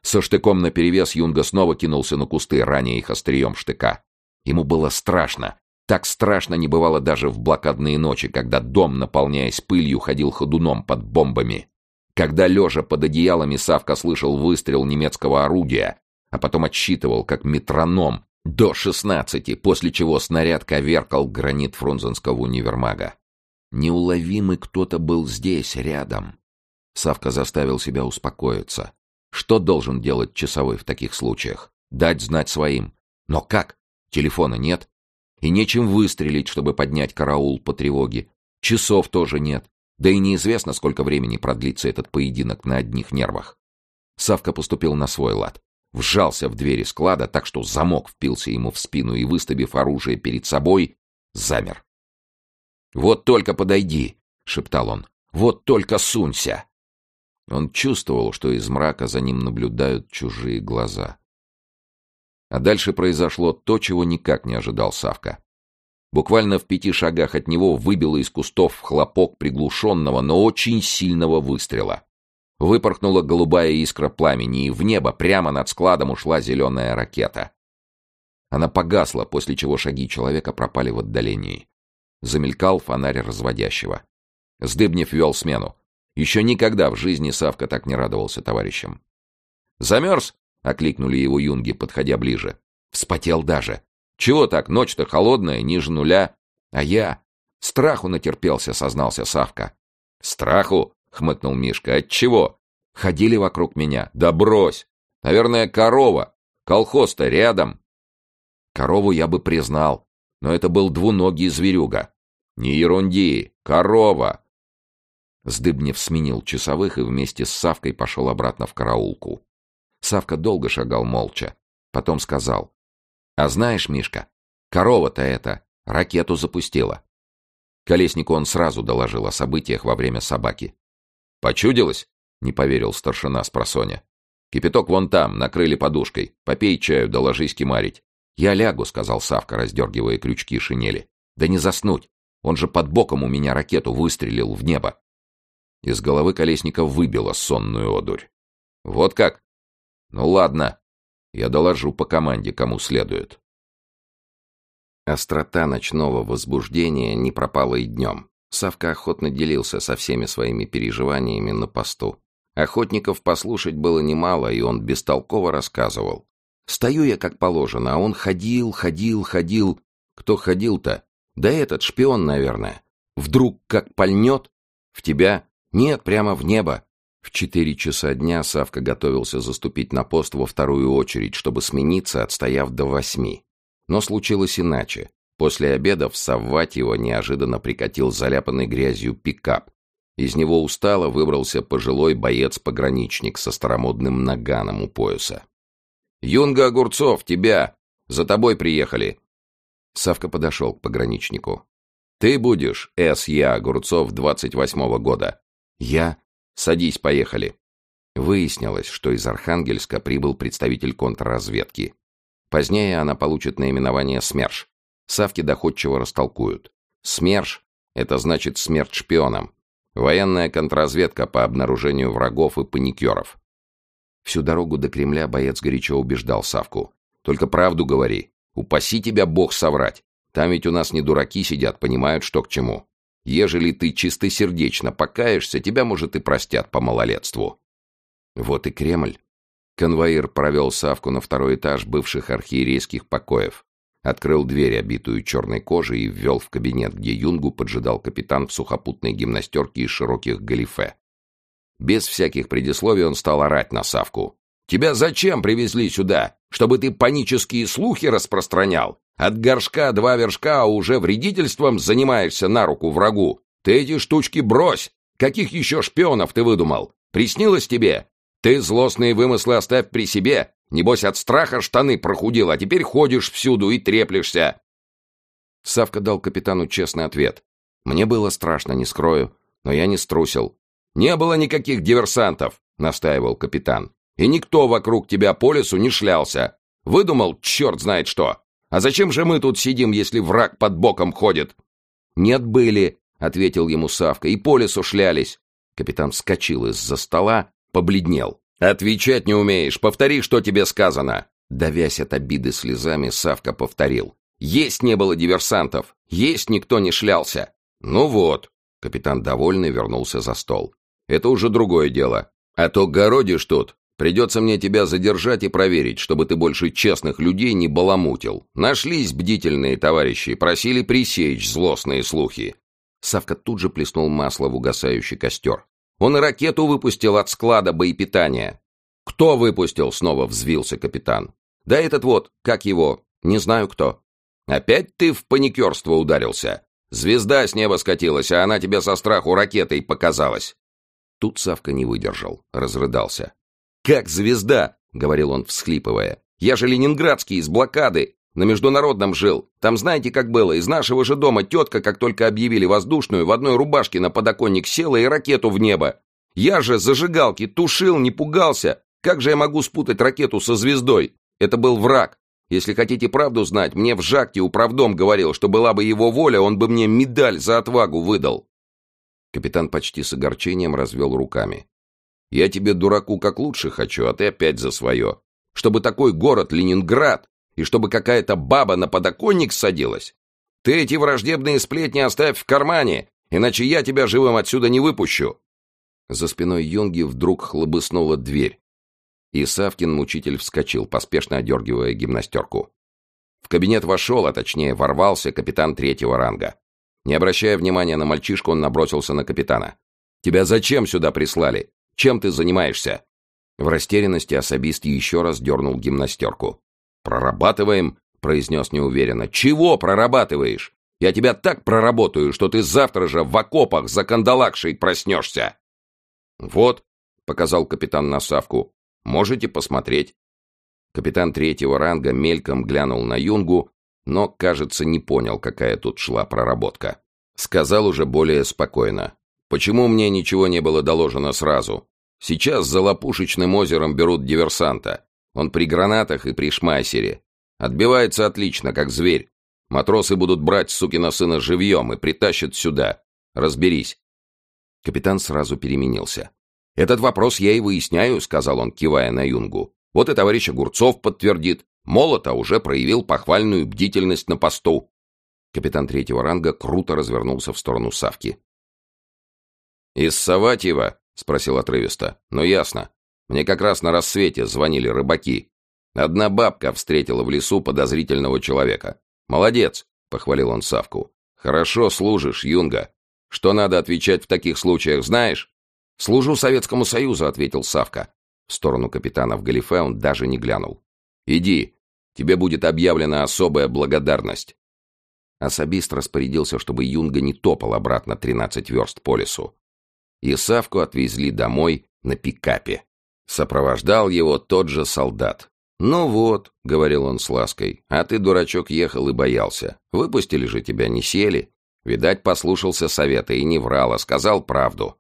Со штыком наперевес Юнга снова кинулся на кусты, ранее их острием штыка. Ему было страшно. Так страшно не бывало даже в блокадные ночи, когда дом, наполняясь пылью, ходил ходуном под бомбами. Когда, лежа под одеялами, Савка слышал выстрел немецкого орудия, а потом отсчитывал, как метроном, до шестнадцати, после чего снаряд коверкал гранит фрунзенского универмага. Неуловимый кто-то был здесь, рядом. Савка заставил себя успокоиться. Что должен делать часовой в таких случаях? Дать знать своим. Но как? Телефона нет. И нечем выстрелить, чтобы поднять караул по тревоге. Часов тоже нет. Да и неизвестно, сколько времени продлится этот поединок на одних нервах. Савка поступил на свой лад вжался в двери склада, так что замок впился ему в спину и, выставив оружие перед собой, замер. «Вот только подойди!» — шептал он. «Вот только сунься!» Он чувствовал, что из мрака за ним наблюдают чужие глаза. А дальше произошло то, чего никак не ожидал Савка. Буквально в пяти шагах от него выбило из кустов хлопок приглушенного, но очень сильного выстрела. Выпорхнула голубая искра пламени, и в небо прямо над складом ушла зеленая ракета. Она погасла, после чего шаги человека пропали в отдалении. Замелькал фонарь разводящего. Сдыбнев вел смену. Еще никогда в жизни Савка так не радовался товарищам. «Замерз?» — окликнули его юнги, подходя ближе. Вспотел даже. «Чего так? Ночь-то холодная, ниже нуля. А я...» «Страху натерпелся», — сознался Савка. «Страху?» Хмыкнул Мишка. От чего? Ходили вокруг меня. Да брось. Наверное, корова. Колхоз-то рядом. Корову я бы признал, но это был двуногий зверюга. Не ерунди, корова. Сдыбнев сменил часовых и вместе с Савкой пошел обратно в караулку. Савка долго шагал молча. Потом сказал. «А знаешь, Мишка, корова-то эта ракету запустила». Колеснику он сразу доложил о событиях во время собаки. «Почудилось?» — не поверил старшина с просоня. «Кипяток вон там, накрыли подушкой. Попей чаю, да ложись кимарить». «Я лягу», — сказал Савка, раздергивая крючки шинели. «Да не заснуть. Он же под боком у меня ракету выстрелил в небо». Из головы Колесника выбило сонную одурь. «Вот как? Ну ладно. Я доложу по команде, кому следует». Острота ночного возбуждения не пропала и днем. Савка охотно делился со всеми своими переживаниями на посту. Охотников послушать было немало, и он бестолково рассказывал. Стою я как положено, а он ходил, ходил, ходил. Кто ходил-то? Да этот, шпион, наверное. Вдруг как пальнет? В тебя? Нет, прямо в небо. В четыре часа дня Савка готовился заступить на пост во вторую очередь, чтобы смениться, отстояв до восьми. Но случилось иначе. После обеда в Савватьево неожиданно прикатил заляпанный грязью пикап. Из него устало выбрался пожилой боец-пограничник со старомодным наганом у пояса. «Юнга Огурцов, тебя! За тобой приехали!» Савка подошел к пограничнику. «Ты будешь С.Я. Огурцов 28-го года». «Я?» «Садись, поехали». Выяснилось, что из Архангельска прибыл представитель контрразведки. Позднее она получит наименование СМЕРШ. Савки доходчиво растолкуют. СМЕРШ — это значит смерть шпионам. Военная контрразведка по обнаружению врагов и паникеров. Всю дорогу до Кремля боец горячо убеждал Савку. «Только правду говори. Упаси тебя Бог соврать. Там ведь у нас не дураки сидят, понимают, что к чему. Ежели ты чистосердечно покаешься, тебя, может, и простят по малолетству». Вот и Кремль. Конвоир провел Савку на второй этаж бывших архиерейских покоев. Открыл дверь, обитую черной кожей, и ввел в кабинет, где Юнгу поджидал капитан в сухопутной гимнастерке и широких галифе. Без всяких предисловий он стал орать на Савку. «Тебя зачем привезли сюда? Чтобы ты панические слухи распространял? От горшка два вершка, а уже вредительством занимаешься на руку врагу. Ты эти штучки брось! Каких еще шпионов ты выдумал? Приснилось тебе? Ты злостные вымыслы оставь при себе. Небось, от страха штаны прохудил, а теперь ходишь всюду и треплешься. Савка дал капитану честный ответ. Мне было страшно, не скрою, но я не струсил. Не было никаких диверсантов, настаивал капитан. И никто вокруг тебя по лесу не шлялся. Выдумал черт знает что. А зачем же мы тут сидим, если враг под боком ходит? Нет, были, ответил ему Савка, и по лесу шлялись. Капитан вскочил из-за стола, Побледнел. «Отвечать не умеешь. Повтори, что тебе сказано». Давясь от обиды слезами, Савка повторил. «Есть не было диверсантов. Есть никто не шлялся». «Ну вот». Капитан довольный вернулся за стол. «Это уже другое дело. А то городишь тут. Придется мне тебя задержать и проверить, чтобы ты больше честных людей не баламутил. Нашлись бдительные товарищи, просили пресечь злостные слухи». Савка тут же плеснул масло в угасающий костер. Он и ракету выпустил от склада боепитания. Кто выпустил? Снова взвился капитан. Да этот вот, как его, не знаю кто. Опять ты в паникерство ударился. Звезда с неба скатилась, а она тебе со страху ракетой показалась. Тут Савка не выдержал, разрыдался. «Как звезда!» — говорил он, всхлипывая. «Я же ленинградский, из блокады. На Международном жил. Там знаете, как было? Из нашего же дома тетка, как только объявили воздушную, в одной рубашке на подоконник села и ракету в небо. Я же зажигалки тушил, не пугался. Как же я могу спутать ракету со звездой? Это был враг. Если хотите правду знать, мне в Жакте управдом говорил, что была бы его воля, он бы мне медаль за отвагу выдал. Капитан почти с огорчением развел руками. «Я тебе, дураку, как лучше хочу, а ты опять за свое. Чтобы такой город, Ленинград, и чтобы какая-то баба на подоконник садилась? Ты эти враждебные сплетни оставь в кармане, иначе я тебя живым отсюда не выпущу. За спиной Юнги вдруг хлобыснула дверь, и Савкин мучитель вскочил, поспешно одергивая гимнастерку. В кабинет вошел, а точнее ворвался капитан третьего ранга. Не обращая внимания на мальчишку, он набросился на капитана. «Тебя зачем сюда прислали? Чем ты занимаешься?» В растерянности особист еще раз дернул гимнастерку. «Прорабатываем», — произнес неуверенно. «Чего прорабатываешь? Я тебя так проработаю, что ты завтра же в окопах за кандалакшей проснешься». «Вот», — показал капитан на Савку, — «можете посмотреть». Капитан третьего ранга мельком глянул на Юнгу, но, кажется, не понял, какая тут шла проработка. Сказал уже более спокойно. «Почему мне ничего не было доложено сразу? Сейчас за Лопушечным озером берут диверсанта. Он при гранатах и при шмайсере. Отбивается отлично, как зверь. Матросы будут брать сукина сына живьем и притащат сюда. Разберись. Капитан сразу переменился. «Этот вопрос я и выясняю», — сказал он, кивая на юнгу. «Вот и товарищ Огурцов подтвердит. Молота уже проявил похвальную бдительность на посту». Капитан третьего ранга круто развернулся в сторону Савки. «Из Саватьева?» — спросил отрывисто. «Ну, ясно. Мне как раз на рассвете звонили рыбаки. Одна бабка встретила в лесу подозрительного человека. «Молодец!» — похвалил он Савку. «Хорошо служишь, Юнга. Что надо отвечать в таких случаях, знаешь?» «Служу Советскому Союзу», — ответил Савка. В сторону капитана в галифе он даже не глянул. «Иди, тебе будет объявлена особая благодарность». Особист распорядился, чтобы Юнга не топал обратно 13 верст по лесу. И Савку отвезли домой на пикапе. Сопровождал его тот же солдат. «Ну вот», — говорил он с лаской, — «а ты, дурачок, ехал и боялся. Выпустили же тебя, не сели. Видать, послушался совета и не врал, а сказал правду».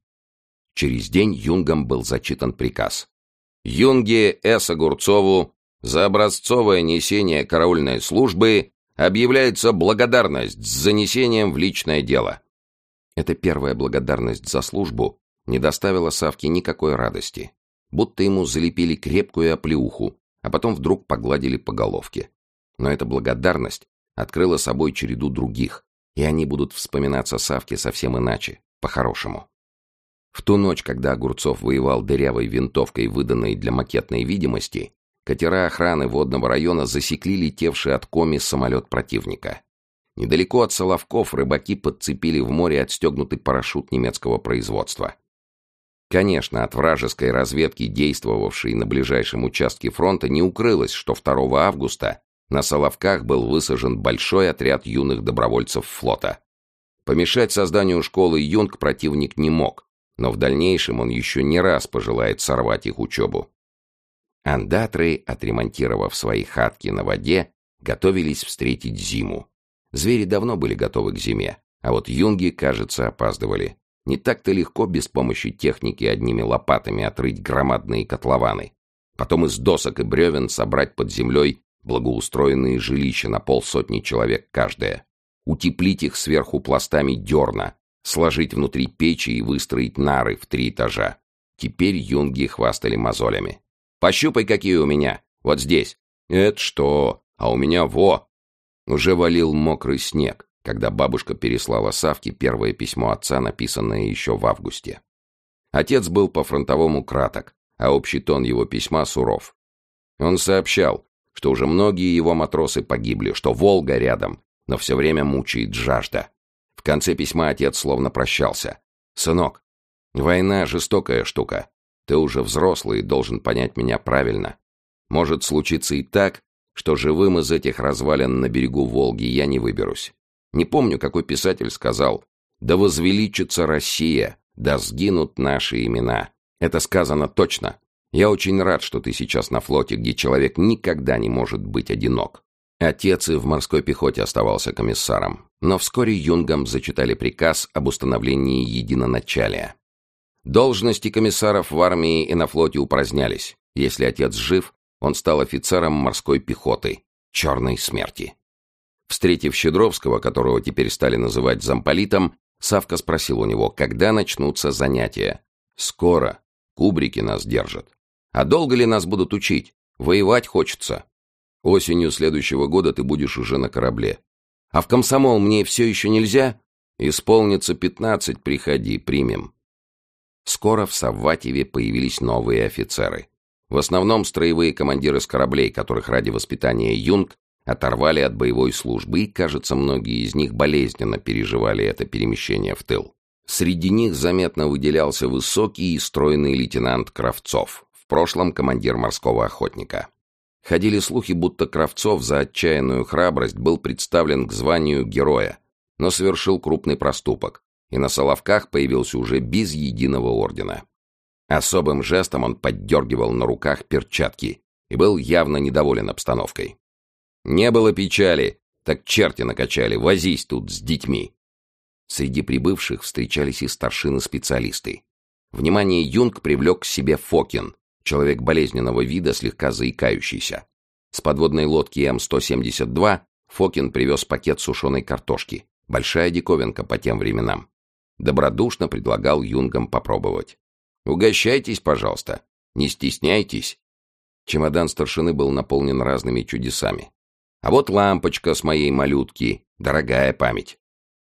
Через день Юнгом был зачитан приказ. Юнге С. Огурцову за образцовое несение караульной службы объявляется благодарность с занесением в личное дело. Эта первая благодарность за службу не доставила Савке никакой радости, будто ему залепили крепкую оплеуху, а потом вдруг погладили по головке. Но эта благодарность открыла собой череду других, и они будут вспоминаться Савке совсем иначе, по-хорошему. В ту ночь, когда Огурцов воевал дырявой винтовкой, выданной для макетной видимости, катера охраны водного района засекли летевший от коми самолет противника. Недалеко от Соловков рыбаки подцепили в море отстегнутый парашют немецкого производства. Конечно, от вражеской разведки, действовавшей на ближайшем участке фронта, не укрылось, что 2 августа на Соловках был высажен большой отряд юных добровольцев флота. Помешать созданию школы юнг противник не мог, но в дальнейшем он еще не раз пожелает сорвать их учебу. Андатры, отремонтировав свои хатки на воде, готовились встретить зиму. Звери давно были готовы к зиме, а вот юнги, кажется, опаздывали. Не так-то легко без помощи техники одними лопатами отрыть громадные котлованы. Потом из досок и бревен собрать под землей благоустроенные жилища на полсотни человек каждое. Утеплить их сверху пластами дерна, сложить внутри печи и выстроить нары в три этажа. Теперь юнги хвастали мозолями. «Пощупай, какие у меня! Вот здесь!» «Это что? А у меня во!» Уже валил мокрый снег, когда бабушка переслала Савке первое письмо отца, написанное еще в августе. Отец был по-фронтовому краток, а общий тон его письма суров. Он сообщал, что уже многие его матросы погибли, что Волга рядом, но все время мучает жажда конце письма отец словно прощался. «Сынок, война — жестокая штука. Ты уже взрослый и должен понять меня правильно. Может случиться и так, что живым из этих развалин на берегу Волги я не выберусь. Не помню, какой писатель сказал «Да возвеличится Россия, да сгинут наши имена». Это сказано точно. Я очень рад, что ты сейчас на флоте, где человек никогда не может быть одинок. Отец и в морской пехоте оставался комиссаром, но вскоре юнгам зачитали приказ об установлении единоначалия. Должности комиссаров в армии и на флоте упразднялись. Если отец жив, он стал офицером морской пехоты, черной смерти. Встретив Щедровского, которого теперь стали называть замполитом, Савка спросил у него, когда начнутся занятия. «Скоро. Кубрики нас держат. А долго ли нас будут учить? Воевать хочется». Осенью следующего года ты будешь уже на корабле. А в комсомол мне все еще нельзя? Исполнится пятнадцать, приходи, примем. Скоро в Савватьеве появились новые офицеры. В основном строевые командиры с кораблей, которых ради воспитания юнг оторвали от боевой службы, и, кажется, многие из них болезненно переживали это перемещение в тыл. Среди них заметно выделялся высокий и стройный лейтенант Кравцов, в прошлом командир морского охотника. Ходили слухи, будто Кравцов за отчаянную храбрость был представлен к званию героя, но совершил крупный проступок, и на Соловках появился уже без единого ордена. Особым жестом он поддергивал на руках перчатки и был явно недоволен обстановкой. «Не было печали, так черти накачали, возись тут с детьми!» Среди прибывших встречались и старшины-специалисты. Внимание Юнг привлек к себе Фокин, человек болезненного вида, слегка заикающийся. С подводной лодки М-172 Фокин привез пакет сушеной картошки. Большая диковинка по тем временам. Добродушно предлагал юнгам попробовать. «Угощайтесь, пожалуйста. Не стесняйтесь». Чемодан старшины был наполнен разными чудесами. А вот лампочка с моей малютки. Дорогая память.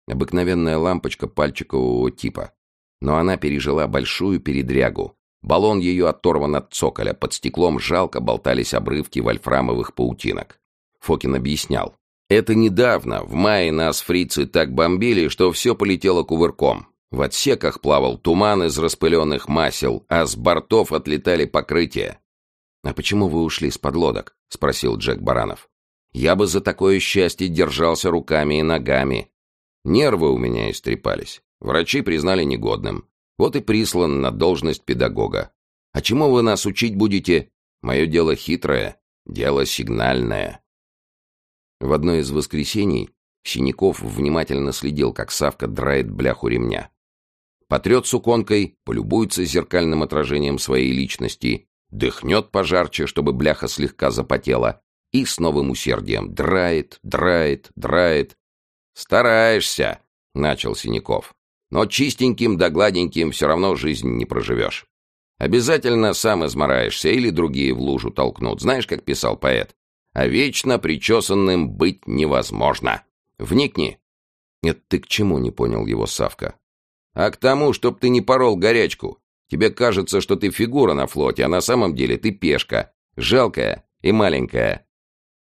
Обыкновенная лампочка пальчикового типа. Но она пережила большую передрягу Баллон ее оторван от цоколя, под стеклом жалко болтались обрывки вольфрамовых паутинок. Фокин объяснял. Это недавно, в мае нас фрицы так бомбили, что все полетело кувырком. В отсеках плавал туман из распыленных масел, а с бортов отлетали покрытия. «А почему вы ушли с подлодок?» — спросил Джек Баранов. «Я бы за такое счастье держался руками и ногами. Нервы у меня истрепались. Врачи признали негодным. Вот и прислан на должность педагога. А чему вы нас учить будете? Мое дело хитрое, дело сигнальное». В одно из воскресений Синяков внимательно следил, как Савка драет бляху ремня. Потрет суконкой, полюбуется зеркальным отражением своей личности, дыхнет пожарче, чтобы бляха слегка запотела, и с новым усердием драет, драет, драет. «Стараешься», — начал Синяков. «Но чистеньким да гладеньким все равно жизнь не проживешь. Обязательно сам измораешься или другие в лужу толкнут. Знаешь, как писал поэт? А вечно причесанным быть невозможно. Вникни». «Это ты к чему?» — не понял его Савка. «А к тому, чтоб ты не порол горячку. Тебе кажется, что ты фигура на флоте, а на самом деле ты пешка. Жалкая и маленькая.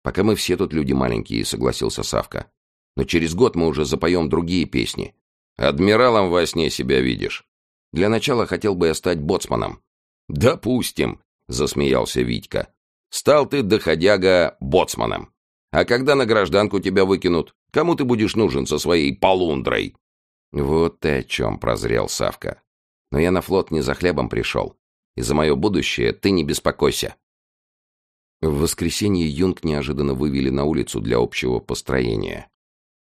Пока мы все тут люди маленькие, согласился Савка. Но через год мы уже запоем другие песни. Адмиралом во сне себя видишь. Для начала хотел бы я стать боцманом. Допустим, засмеялся Витька. Стал ты, доходяга, боцманом. А когда на гражданку тебя выкинут, кому ты будешь нужен со своей полундрой? Вот ты о чем прозрел Савка. Но я на флот не за хлебом пришел. И за мое будущее ты не беспокойся. В воскресенье Юнг неожиданно вывели на улицу для общего построения.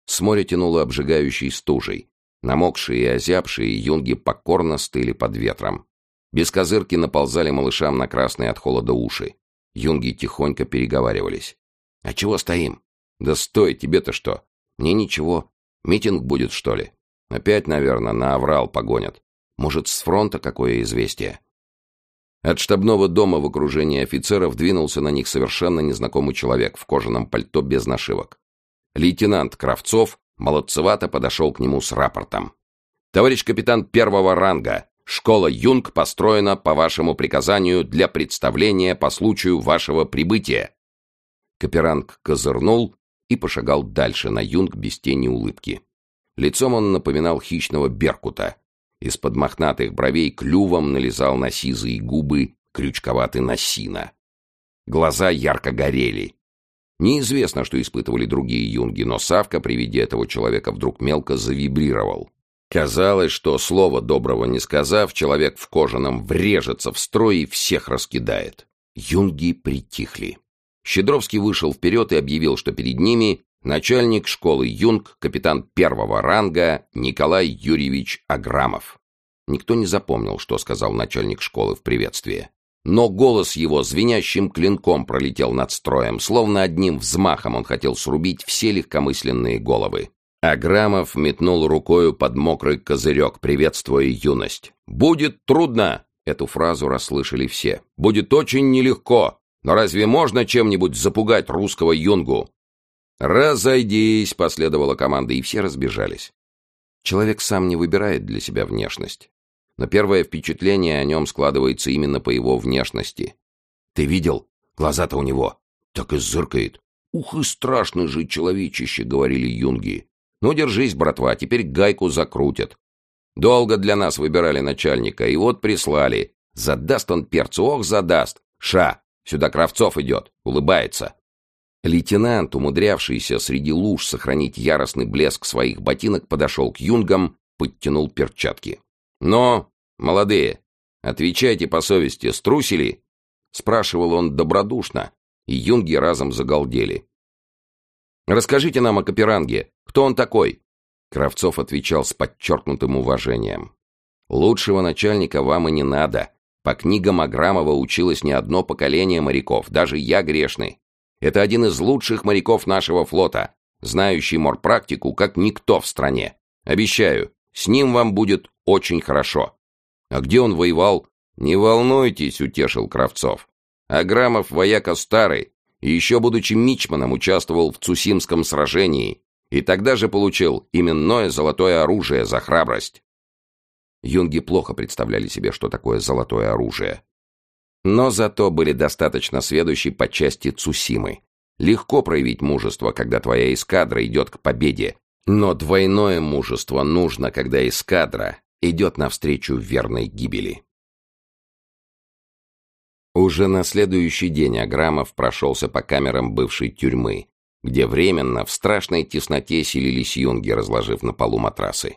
С моря тянуло обжигающей стужей. Намокшие и озябшие юнги покорно стыли под ветром. Без козырки наползали малышам на красные от холода уши. Юнги тихонько переговаривались. «А чего стоим?» «Да стой, тебе-то что?» «Мне ничего. Митинг будет, что ли?» «Опять, наверное, на Аврал погонят. Может, с фронта какое известие?» От штабного дома в окружении офицеров двинулся на них совершенно незнакомый человек в кожаном пальто без нашивок. Лейтенант Кравцов молодцевато подошел к нему с рапортом. «Товарищ капитан первого ранга, школа Юнг построена по вашему приказанию для представления по случаю вашего прибытия». Каперанг козырнул и пошагал дальше на Юнг без тени улыбки. Лицом он напоминал хищного беркута, из-под мохнатых бровей клювом налезал на сизые губы крючковатый носина. Глаза ярко горели. Неизвестно, что испытывали другие юнги, но Савка при виде этого человека вдруг мелко завибрировал. Казалось, что слова доброго не сказав, человек в кожаном врежется в строй и всех раскидает. Юнги притихли. Щедровский вышел вперед и объявил, что перед ними Начальник школы Юнг, капитан первого ранга Николай Юрьевич Аграмов. Никто не запомнил, что сказал начальник школы в приветствии. Но голос его звенящим клинком пролетел над строем, словно одним взмахом он хотел срубить все легкомысленные головы. Аграмов метнул рукою под мокрый козырек, приветствуя юность. «Будет трудно!» — эту фразу расслышали все. «Будет очень нелегко! Но разве можно чем-нибудь запугать русского юнгу? «Разойдись!» — последовала команда, и все разбежались. Человек сам не выбирает для себя внешность. Но первое впечатление о нем складывается именно по его внешности. «Ты видел? Глаза-то у него!» «Так и зыркает!» «Ух и страшный же человечище!» — говорили юнги. «Ну, держись, братва, теперь гайку закрутят. Долго для нас выбирали начальника, и вот прислали. Задаст он перцу, ох, задаст! Ша, сюда Кравцов идет, улыбается. Лейтенант, умудрявшийся среди луж сохранить яростный блеск своих ботинок, подошел к юнгам, подтянул перчатки. «Но, молодые, отвечайте по совести, струсили?» Спрашивал он добродушно, и юнги разом загалдели. «Расскажите нам о Каперанге. Кто он такой?» Кравцов отвечал с подчеркнутым уважением. «Лучшего начальника вам и не надо. По книгам Аграмова училось не одно поколение моряков, даже я грешный. Это один из лучших моряков нашего флота, знающий морпрактику как никто в стране. Обещаю, с ним вам будет очень хорошо. А где он воевал? Не волнуйтесь, утешил Кравцов. Аграмов вояка старый, и еще будучи мичманом участвовал в Цусимском сражении, и тогда же получил именное золотое оружие за храбрость. Юнги плохо представляли себе, что такое золотое оружие. Но зато были достаточно сведущи по части Цусимы. Легко проявить мужество, когда твоя эскадра идет к победе, но двойное мужество нужно, когда эскадра идет навстречу верной гибели. Уже на следующий день Аграмов прошелся по камерам бывшей тюрьмы, где временно в страшной тесноте селились юнги, разложив на полу матрасы.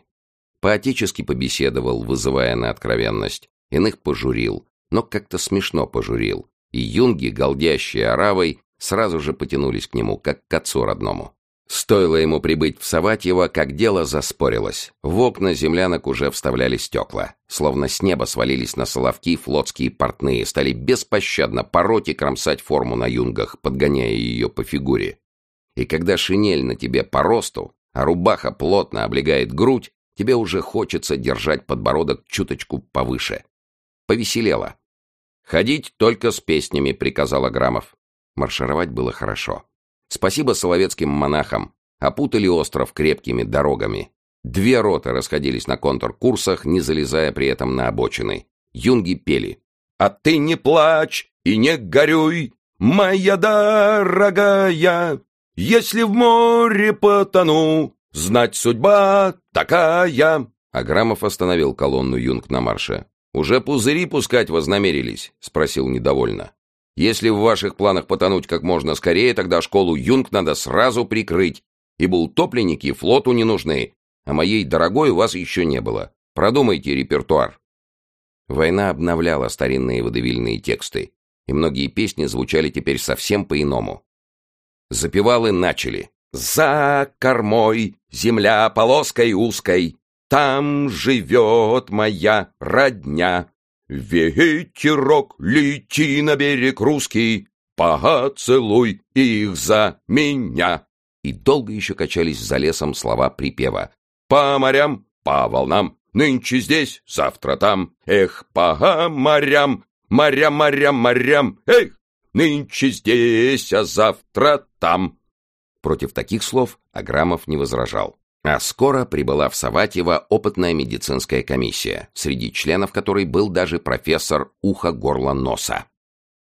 Поотечески побеседовал, вызывая на откровенность, иных пожурил, но как-то смешно пожурил, и юнги, голдящие оравой, сразу же потянулись к нему, как к отцу родному. Стоило ему прибыть в Саватьево, как дело заспорилось. В окна землянок уже вставляли стекла. Словно с неба свалились на соловки флотские портные, стали беспощадно пороть и кромсать форму на юнгах, подгоняя ее по фигуре. И когда шинель на тебе по росту, а рубаха плотно облегает грудь, тебе уже хочется держать подбородок чуточку повыше. Повеселело. «Ходить только с песнями», — приказал Аграмов. Маршировать было хорошо. Спасибо соловецким монахам. Опутали остров крепкими дорогами. Две роты расходились на контркурсах, не залезая при этом на обочины. Юнги пели. «А ты не плачь и не горюй, моя дорогая, если в море потону, знать судьба такая». Аграмов остановил колонну юнг на марше. «Уже пузыри пускать вознамерились?» — спросил недовольно. Если в ваших планах потонуть как можно скорее, тогда школу Юнг надо сразу прикрыть, ибо утопленники флоту не нужны, а моей дорогой у вас еще не было. Продумайте репертуар. Война обновляла старинные водевильные тексты, и многие песни звучали теперь совсем по-иному. Запевалы начали. «За кормой, земля полоской узкой, там живет моя родня, Ветерок, лети на берег русский, Поцелуй их за меня. И долго еще качались за лесом слова припева. По морям, по волнам, нынче здесь, завтра там. Эх, по морям, морям, морям, морям, эх, нынче здесь, а завтра там. Против таких слов Аграмов не возражал. А скоро прибыла в Саватьево опытная медицинская комиссия, среди членов которой был даже профессор ухо-горло-носа.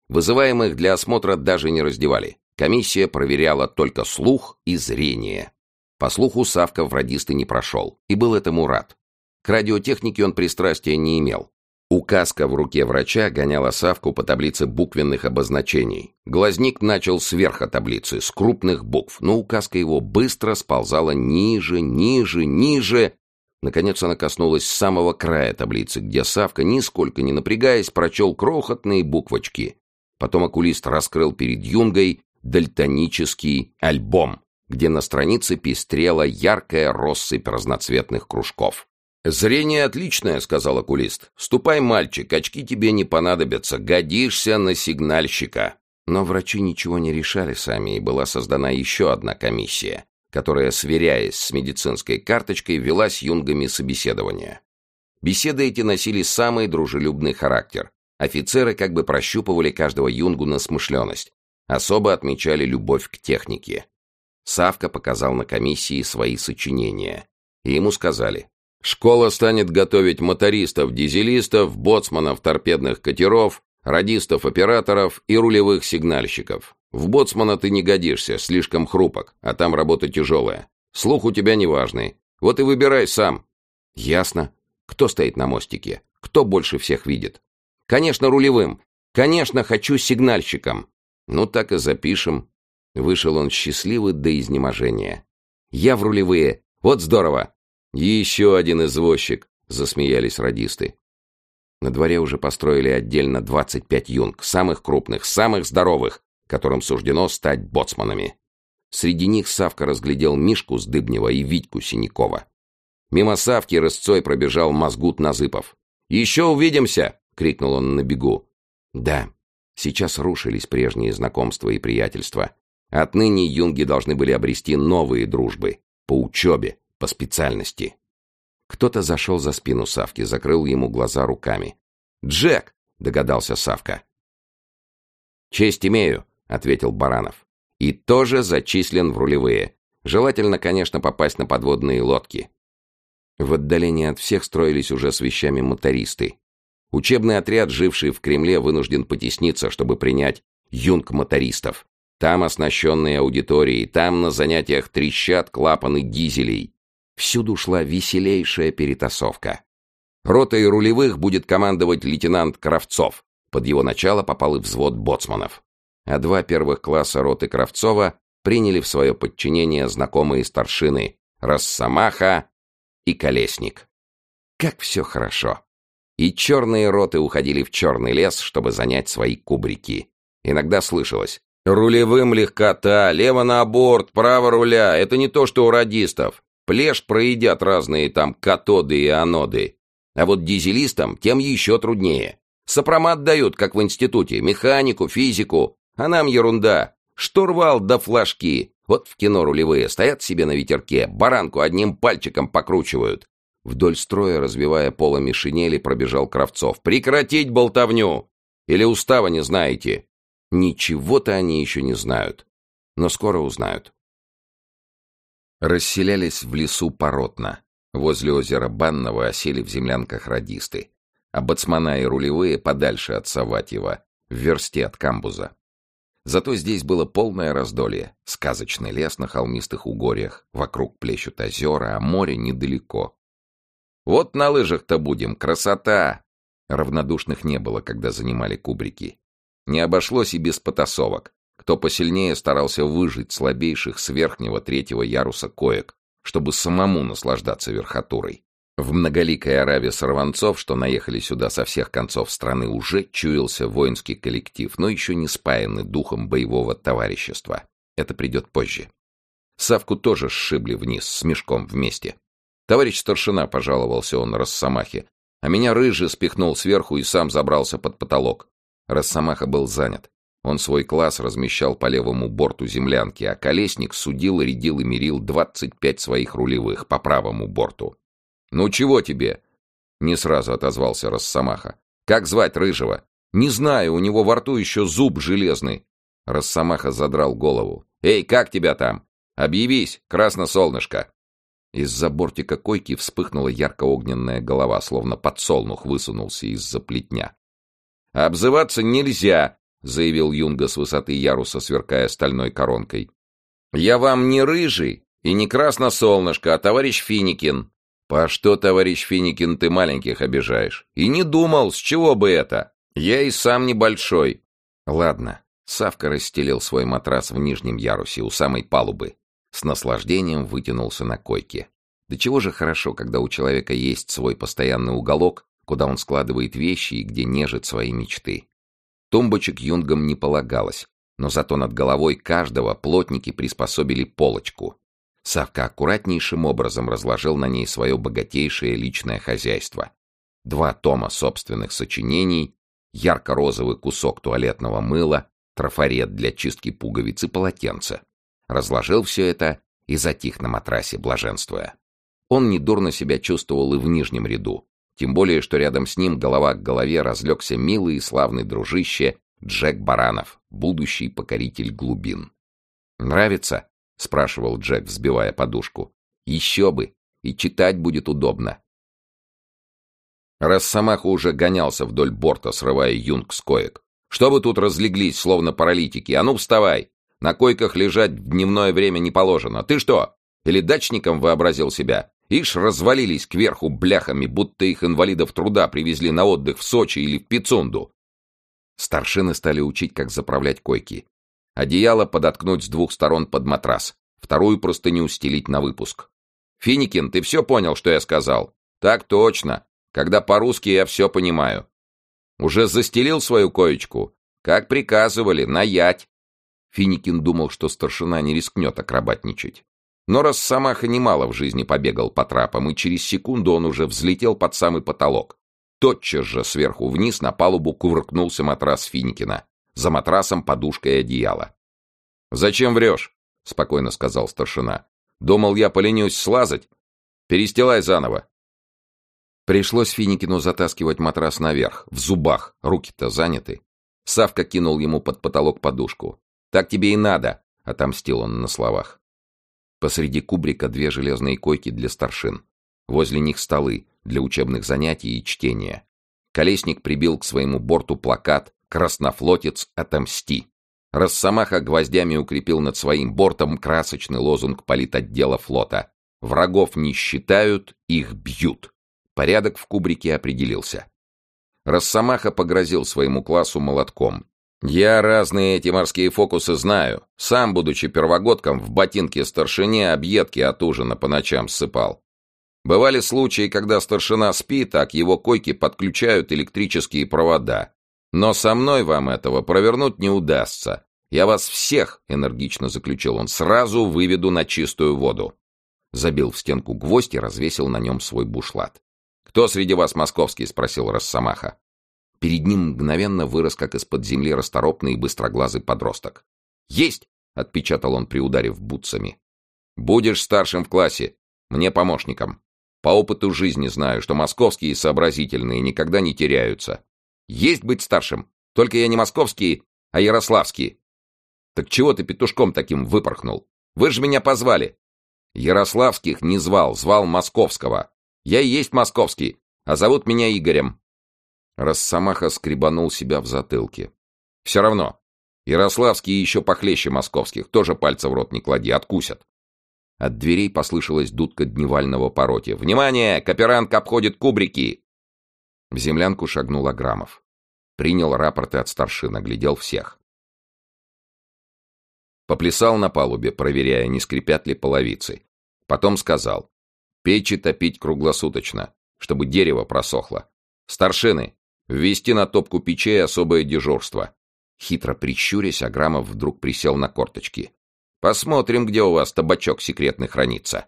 Вызываемых для осмотра даже не раздевали. Комиссия проверяла только слух и зрение. По слуху Савка в радисты не прошел, и был этому рад. К радиотехнике он пристрастия не имел. Указка в руке врача гоняла Савку по таблице буквенных обозначений. Глазник начал сверху таблицы, с крупных букв, но указка его быстро сползала ниже, ниже, ниже. Наконец она коснулась самого края таблицы, где Савка, нисколько не напрягаясь, прочел крохотные буквочки. Потом окулист раскрыл перед Юнгой дальтонический альбом, где на странице пестрела яркая россыпь разноцветных кружков. «Зрение отличное», — сказал окулист. «Ступай, мальчик, очки тебе не понадобятся, годишься на сигнальщика». Но врачи ничего не решали сами, и была создана еще одна комиссия, которая, сверяясь с медицинской карточкой, вела с юнгами собеседование. Беседы эти носили самый дружелюбный характер. Офицеры как бы прощупывали каждого юнгу на смышленность, особо отмечали любовь к технике. Савка показал на комиссии свои сочинения, и ему сказали Школа станет готовить мотористов, дизелистов, боцманов торпедных катеров, радистов-операторов и рулевых сигнальщиков. В боцмана ты не годишься, слишком хрупок, а там работа тяжелая. Слух у тебя неважный. Вот и выбирай сам. Ясно. Кто стоит на мостике? Кто больше всех видит? Конечно, рулевым. Конечно, хочу сигнальщиком. Ну так и запишем. Вышел он счастливый до изнеможения. Я в рулевые. Вот здорово. «Еще один извозчик!» — засмеялись радисты. На дворе уже построили отдельно 25 юнг, самых крупных, самых здоровых, которым суждено стать боцманами. Среди них Савка разглядел Мишку с Дыбнева и Витьку Синякова. Мимо Савки рысцой пробежал Мозгут Назыпов. «Еще увидимся!» — крикнул он на бегу. Да, сейчас рушились прежние знакомства и приятельства. Отныне юнги должны были обрести новые дружбы. По учебе, по специальности. Кто-то зашел за спину Савки, закрыл ему глаза руками. «Джек!» — догадался Савка. «Честь имею», — ответил Баранов. «И тоже зачислен в рулевые. Желательно, конечно, попасть на подводные лодки». В отдалении от всех строились уже с вещами мотористы. Учебный отряд, живший в Кремле, вынужден потесниться, чтобы принять юнг мотористов. Там оснащенные аудитории, там на занятиях трещат клапаны дизелей. Всюду шла веселейшая перетасовка. Ротой рулевых будет командовать лейтенант Кравцов. Под его начало попал и взвод боцманов. А два первых класса роты Кравцова приняли в свое подчинение знакомые старшины Рассамаха и Колесник. Как все хорошо. И черные роты уходили в черный лес, чтобы занять свои кубрики. Иногда слышалось «Рулевым легкота, лево на борт, право руля. Это не то, что у радистов. Плешь проедят разные там катоды и аноды. А вот дизелистам тем еще труднее. Сопромат дают, как в институте, механику, физику. А нам ерунда. Штурвал да флажки. Вот в кино рулевые стоят себе на ветерке, баранку одним пальчиком покручивают. Вдоль строя, развивая полами шинели, пробежал Кравцов. «Прекратить болтовню! Или устава не знаете?» Ничего-то они еще не знают. Но скоро узнают. Расселялись в лесу поротно. Возле озера Банного осели в землянках радисты. А бацмана и рулевые подальше от Саватьева, в версте от камбуза. Зато здесь было полное раздолье. Сказочный лес на холмистых угорьях, вокруг плещут озера, а море недалеко. «Вот на лыжах-то будем, красота!» Равнодушных не было, когда занимали кубрики. Не обошлось и без потасовок. Кто посильнее старался выжить слабейших с верхнего третьего яруса коек, чтобы самому наслаждаться верхотурой. В многоликой ораве сорванцов, что наехали сюда со всех концов страны, уже чуялся воинский коллектив, но еще не спаянный духом боевого товарищества. Это придет позже. Савку тоже сшибли вниз, с мешком вместе. Товарищ старшина, пожаловался он Росомахе, а меня рыжий спихнул сверху и сам забрался под потолок. Росомаха был занят. Он свой класс размещал по левому борту землянки, а колесник судил, рядил и мерил 25 своих рулевых по правому борту. «Ну чего тебе?» Не сразу отозвался Росомаха. «Как звать Рыжего?» «Не знаю, у него во рту еще зуб железный». Росомаха задрал голову. «Эй, как тебя там? Объявись, красносолнышко!» Из-за бортика койки вспыхнула ярко-огненная голова, словно подсолнух высунулся из-за плетня. «Обзываться нельзя!» — заявил Юнга с высоты яруса, сверкая стальной коронкой. «Я вам не рыжий и не красносолнышко, а товарищ Финикин. «По что, товарищ Финикин, ты маленьких обижаешь? И не думал, с чего бы это? Я и сам небольшой». «Ладно». Савка расстелил свой матрас в нижнем ярусе у самой палубы. С наслаждением вытянулся на койке. Да чего же хорошо, когда у человека есть свой постоянный уголок, куда он складывает вещи и где нежит свои мечты. Тумбочек юнгам не полагалось, но зато над головой каждого плотники приспособили полочку, Савка аккуратнейшим образом разложил на ней свое богатейшее личное хозяйство. Два тома собственных сочинений, ярко-розовый кусок туалетного мыла, трафарет для чистки пуговиц и полотенца. Разложил все это и затих на матрасе, блаженствуя. Он недурно себя чувствовал и в нижнем ряду, тем более, что рядом с ним голова к голове разлегся милый и славный дружище Джек Баранов, будущий покоритель глубин. «Нравится?» — спрашивал Джек, взбивая подушку. «Еще бы! И читать будет удобно!» Росомаха уже гонялся вдоль борта, срывая юнг с коек. «Что вы тут разлеглись, словно паралитики? А ну, вставай! На койках лежать в дневное время не положено. Ты что, или дачником вообразил себя? Ишь, развалились кверху бляхами, будто их инвалидов труда привезли на отдых в Сочи или в Пицунду!» Старшины стали учить, как заправлять койки. Одеяло подоткнуть с двух сторон под матрас, вторую простыню стелить на выпуск. «Финикин, ты все понял, что я сказал?» «Так точно. Когда по-русски я все понимаю». «Уже застелил свою коечку?» «Как приказывали, наять». Финикин думал, что старшина не рискнет акробатничать. Но раз Самаха немало в жизни побегал по трапам, и через секунду он уже взлетел под самый потолок. Тотчас же сверху вниз на палубу кувыркнулся матрас Финикина. За матрасом подушка и одеяло. «Зачем врешь?» — спокойно сказал старшина. «Думал, я поленюсь слазать? Перестилай заново». Пришлось Финикину затаскивать матрас наверх, в зубах, руки-то заняты. Савка кинул ему под потолок подушку. «Так тебе и надо», — отомстил он на словах. Посреди кубрика две железные койки для старшин. Возле них столы для учебных занятий и чтения. Колесник прибил к своему борту плакат «Краснофлотец, отомсти». Росомаха гвоздями укрепил над своим бортом красочный лозунг политотдела флота. «Врагов не считают, их бьют». Порядок в кубрике определился. Росомаха погрозил своему классу молотком. «Я разные эти морские фокусы знаю. Сам, будучи первогодком, в ботинке старшине объедки от ужина по ночам ссыпал. Бывали случаи, когда старшина спит, а к его койке подключают электрические провода. Но со мной вам этого провернуть не удастся. Я вас всех, энергично заключил он, сразу выведу на чистую воду. Забил в стенку гвоздь и развесил на нем свой бушлат. «Кто среди вас московский?» — спросил Росомаха. Перед ним мгновенно вырос, как из-под земли, расторопный и быстроглазый подросток. «Есть!» — отпечатал он, приударив бутсами. «Будешь старшим в классе, мне помощником. По опыту жизни знаю, что московские сообразительные никогда не теряются. Есть быть старшим, только я не московский, а ярославский. Так чего ты петушком таким выпорхнул? Вы же меня позвали. Ярославских не звал, звал московского. Я и есть московский, а зовут меня Игорем. Росомаха скребанул себя в затылке. Все равно. Ярославские еще похлеще московских, тоже пальца в рот не клади, откусят. От дверей послышалась дудка дневального пороте. «Внимание! Каперанг обходит кубрики!» В землянку шагнул Аграмов. Принял рапорты от старшин, глядел всех. Поплясал на палубе, проверяя, не скрипят ли половицы. Потом сказал. «Печи топить круглосуточно, чтобы дерево просохло. Старшины, ввести на топку печей особое дежурство». Хитро прищурясь, Аграмов вдруг присел на корточки. Посмотрим, где у вас табачок секретный хранится.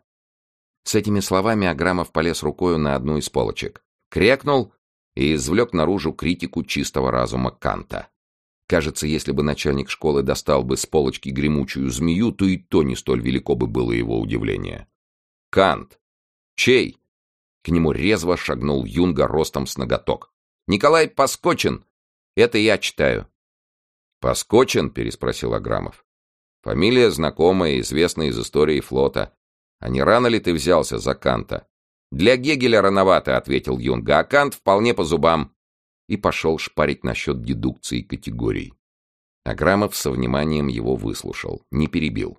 С этими словами Аграмов полез рукою на одну из полочек, крякнул и извлек наружу критику чистого разума Канта. Кажется, если бы начальник школы достал бы с полочки гремучую змею, то и то не столь велико бы было его удивление. «Кант! Чей?» К нему резво шагнул Юнга ростом с ноготок. «Николай Поскочен! Это я читаю». «Поскочен?» — переспросил Аграмов. Фамилия знакомая, известная из истории флота. А не рано ли ты взялся за Канта? Для Гегеля рановато, ответил Юнг, а Кант вполне по зубам. И пошел шпарить насчет дедукции категорий. Аграмов со вниманием его выслушал, не перебил.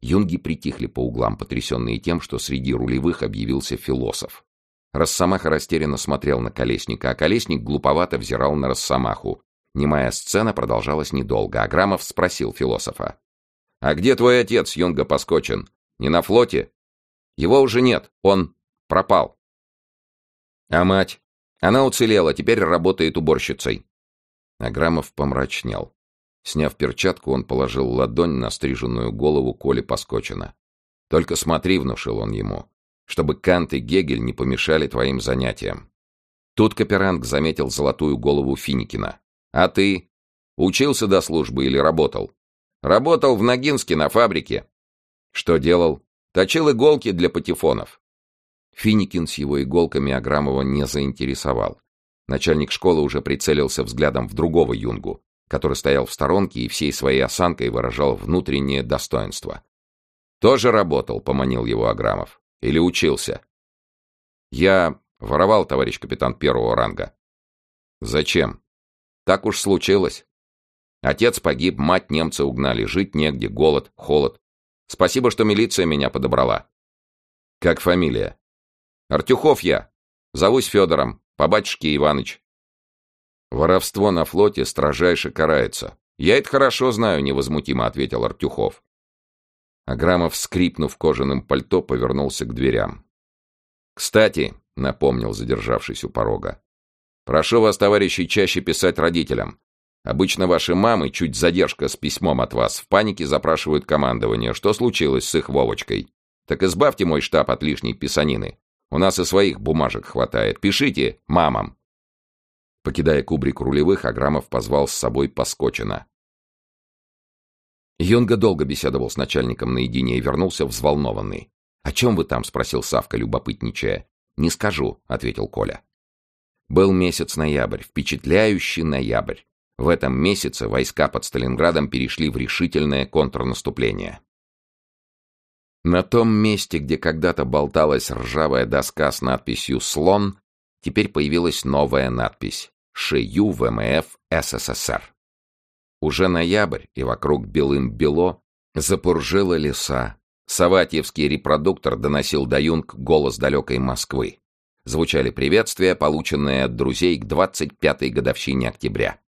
Юнги притихли по углам, потрясенные тем, что среди рулевых объявился философ. Росомаха растерянно смотрел на Колесника, а Колесник глуповато взирал на Росомаху. Немая сцена продолжалась недолго. Аграмов спросил философа. «А где твой отец, Юнга Поскочен? Не на флоте?» «Его уже нет, он пропал». «А мать?» «Она уцелела, теперь работает уборщицей». Аграмов помрачнел. Сняв перчатку, он положил ладонь на стриженную голову Коли Поскочина. «Только смотри», — внушил он ему, — «чтобы Кант и Гегель не помешали твоим занятиям». Тут Каперанг заметил золотую голову Финикина. «А ты? Учился до службы или работал?» Работал в Ногинске на фабрике. Что делал? Точил иголки для патефонов. Финикин с его иголками Аграмова не заинтересовал. Начальник школы уже прицелился взглядом в другого юнгу, который стоял в сторонке и всей своей осанкой выражал внутреннее достоинство. «Тоже работал», — поманил его Аграмов. «Или учился?» «Я воровал, товарищ капитан первого ранга». «Зачем?» «Так уж случилось. Отец погиб, мать немцы угнали, жить негде, голод, холод. Спасибо, что милиция меня подобрала. Как фамилия? Артюхов я. Зовусь Федором, по батюшке Иваныч. Воровство на флоте строжайше карается. Я это хорошо знаю, невозмутимо ответил Артюхов. Аграмов, скрипнув кожаным пальто, повернулся к дверям. «Кстати», — напомнил, задержавшись у порога, — «прошу вас, товарищи, чаще писать родителям. Обычно ваши мамы, чуть задержка с письмом от вас, в панике запрашивают командование, что случилось с их Вовочкой. Так избавьте мой штаб от лишней писанины. У нас и своих бумажек хватает. Пишите мамам. Покидая кубрик рулевых, Аграмов позвал с собой Поскочина. Юнга долго беседовал с начальником наедине и вернулся взволнованный. «О чем вы там?» — спросил Савка, любопытничая. «Не скажу», — ответил Коля. Был месяц ноябрь, впечатляющий ноябрь. В этом месяце войска под Сталинградом перешли в решительное контрнаступление. На том месте, где когда-то болталась ржавая доска с надписью «Слон», теперь появилась новая надпись «ШИЮ ВМФ СССР». Уже ноябрь, и вокруг белым-бело запуржила леса. Саватьевский репродуктор доносил до юнг голос далекой Москвы. Звучали приветствия, полученные от друзей к 25-й годовщине октября.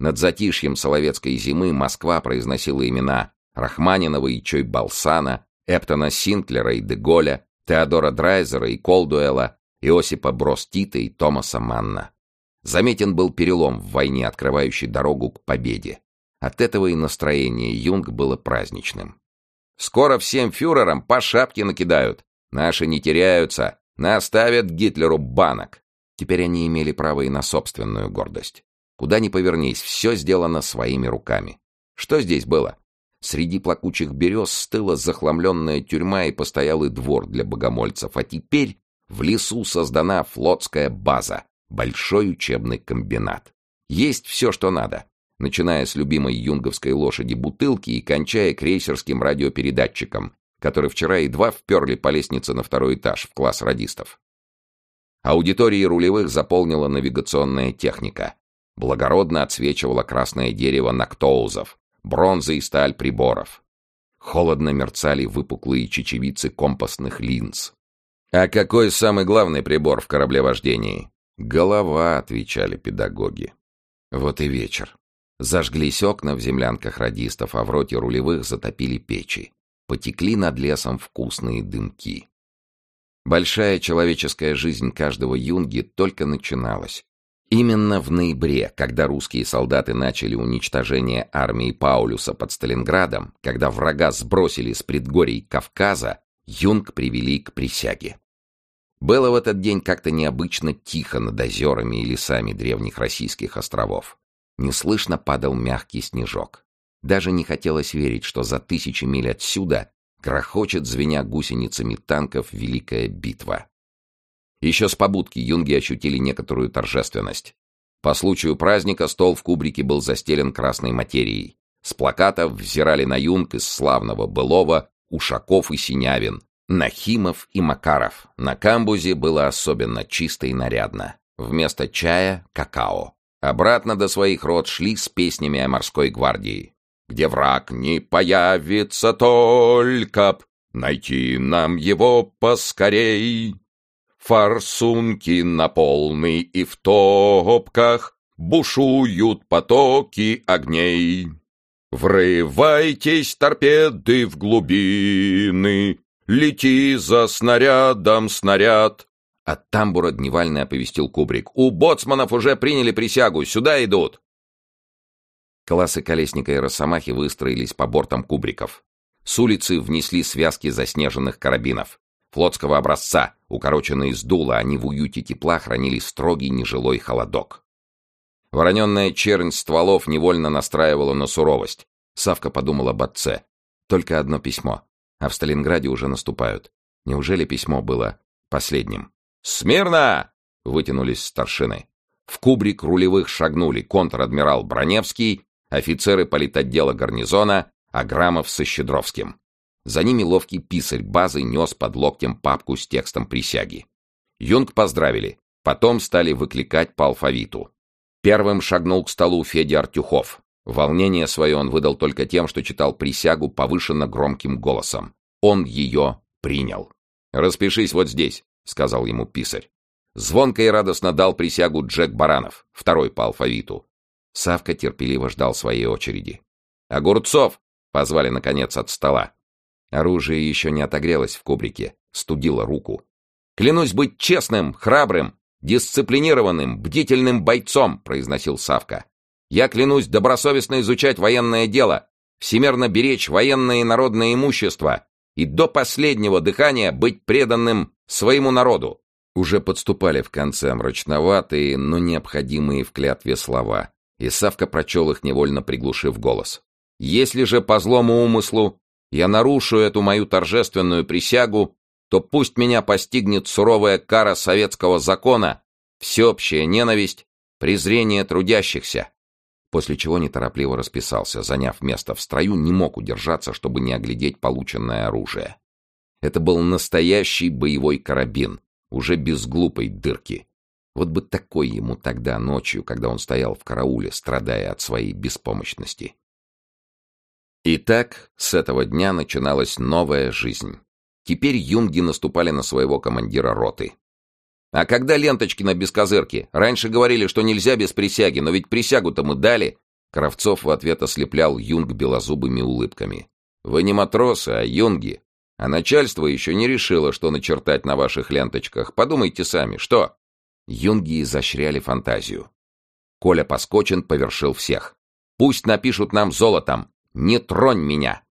Над затишьем Соловецкой зимы Москва произносила имена Рахманинова и Чойбалсана, Эптона Синклера и Деголя, Теодора Драйзера и Колдуэла, Иосипа Бростита и Томаса Манна. Заметен был перелом в войне, открывающий дорогу к победе. От этого и настроение Юнг было праздничным. «Скоро всем фюрерам по шапке накидают. Наши не теряются. Наставят Гитлеру банок». Теперь они имели право и на собственную гордость. Куда ни повернись, все сделано своими руками. Что здесь было? Среди плакучих берез стыла захламленная тюрьма и постоялый двор для богомольцев, а теперь в лесу создана флотская база, большой учебный комбинат. Есть все, что надо, начиная с любимой юнговской лошади бутылки и кончая крейсерским радиопередатчиком, который вчера едва вперли по лестнице на второй этаж в класс радистов. Аудитории рулевых заполнила навигационная техника благородно отсвечивало красное дерево нактоузов, бронза и сталь приборов. Холодно мерцали выпуклые чечевицы компасных линз. «А какой самый главный прибор в кораблевождении?» «Голова», — отвечали педагоги. Вот и вечер. Зажглись окна в землянках радистов, а в роте рулевых затопили печи. Потекли над лесом вкусные дымки. Большая человеческая жизнь каждого юнги только начиналась. Именно в ноябре, когда русские солдаты начали уничтожение армии Паулюса под Сталинградом, когда врага сбросили с предгорий Кавказа, Юнг привели к присяге. Было в этот день как-то необычно тихо над озерами и лесами древних российских островов. Неслышно падал мягкий снежок. Даже не хотелось верить, что за тысячи миль отсюда грохочет, звеня гусеницами танков, великая битва. Еще с побудки юнги ощутили некоторую торжественность. По случаю праздника стол в кубрике был застелен красной материей. С плакатов взирали на юнг из славного былого Ушаков и Синявин, Нахимов и Макаров. На камбузе было особенно чисто и нарядно. Вместо чая — какао. Обратно до своих род шли с песнями о морской гвардии. «Где враг не появится только б, найти нам его поскорей». Форсунки на полный и в топках Бушуют потоки огней. Врывайтесь, торпеды, в глубины, Лети за снарядом снаряд. От тамбура дневальный оповестил Кубрик. У боцманов уже приняли присягу, сюда идут. Классы Колесника и Росомахи выстроились по бортам кубриков. С улицы внесли связки заснеженных карабинов флотского образца, укороченные с дула, они в уюте тепла хранили строгий нежилой холодок. Вороненная чернь стволов невольно настраивала на суровость. Савка подумал об отце. Только одно письмо. А в Сталинграде уже наступают. Неужели письмо было последним? «Смирно!» — вытянулись старшины. В кубрик рулевых шагнули контр-адмирал Броневский, офицеры политотдела гарнизона, Аграмов со Щедровским. За ними ловкий писарь базы нес под локтем папку с текстом присяги. Юнг поздравили, потом стали выкликать по алфавиту. Первым шагнул к столу Федя Артюхов. Волнение свое он выдал только тем, что читал присягу повышенно громким голосом. Он ее принял. «Распишись вот здесь», — сказал ему писарь. Звонко и радостно дал присягу Джек Баранов, второй по алфавиту. Савка терпеливо ждал своей очереди. «Огурцов!» — позвали, наконец, от стола. Оружие еще не отогрелось в кубрике, студило руку. «Клянусь быть честным, храбрым, дисциплинированным, бдительным бойцом», — произносил Савка. «Я клянусь добросовестно изучать военное дело, всемерно беречь военное и народное имущество и до последнего дыхания быть преданным своему народу». Уже подступали в конце мрачноватые, но необходимые в клятве слова, и Савка прочел их, невольно приглушив голос. «Если же по злому умыслу я нарушу эту мою торжественную присягу, то пусть меня постигнет суровая кара советского закона, всеобщая ненависть, презрение трудящихся. После чего неторопливо расписался, заняв место в строю, не мог удержаться, чтобы не оглядеть полученное оружие. Это был настоящий боевой карабин, уже без глупой дырки. Вот бы такой ему тогда ночью, когда он стоял в карауле, страдая от своей беспомощности. И так с этого дня начиналась новая жизнь. Теперь юнги наступали на своего командира роты. «А когда ленточки на бескозырке? Раньше говорили, что нельзя без присяги, но ведь присягу-то мы дали!» Кравцов в ответ ослеплял юнг белозубыми улыбками. «Вы не матросы, а юнги. А начальство еще не решило, что начертать на ваших ленточках. Подумайте сами, что?» Юнги изощряли фантазию. Коля Поскочин повершил всех. «Пусть напишут нам золотом! Не тронь меня!»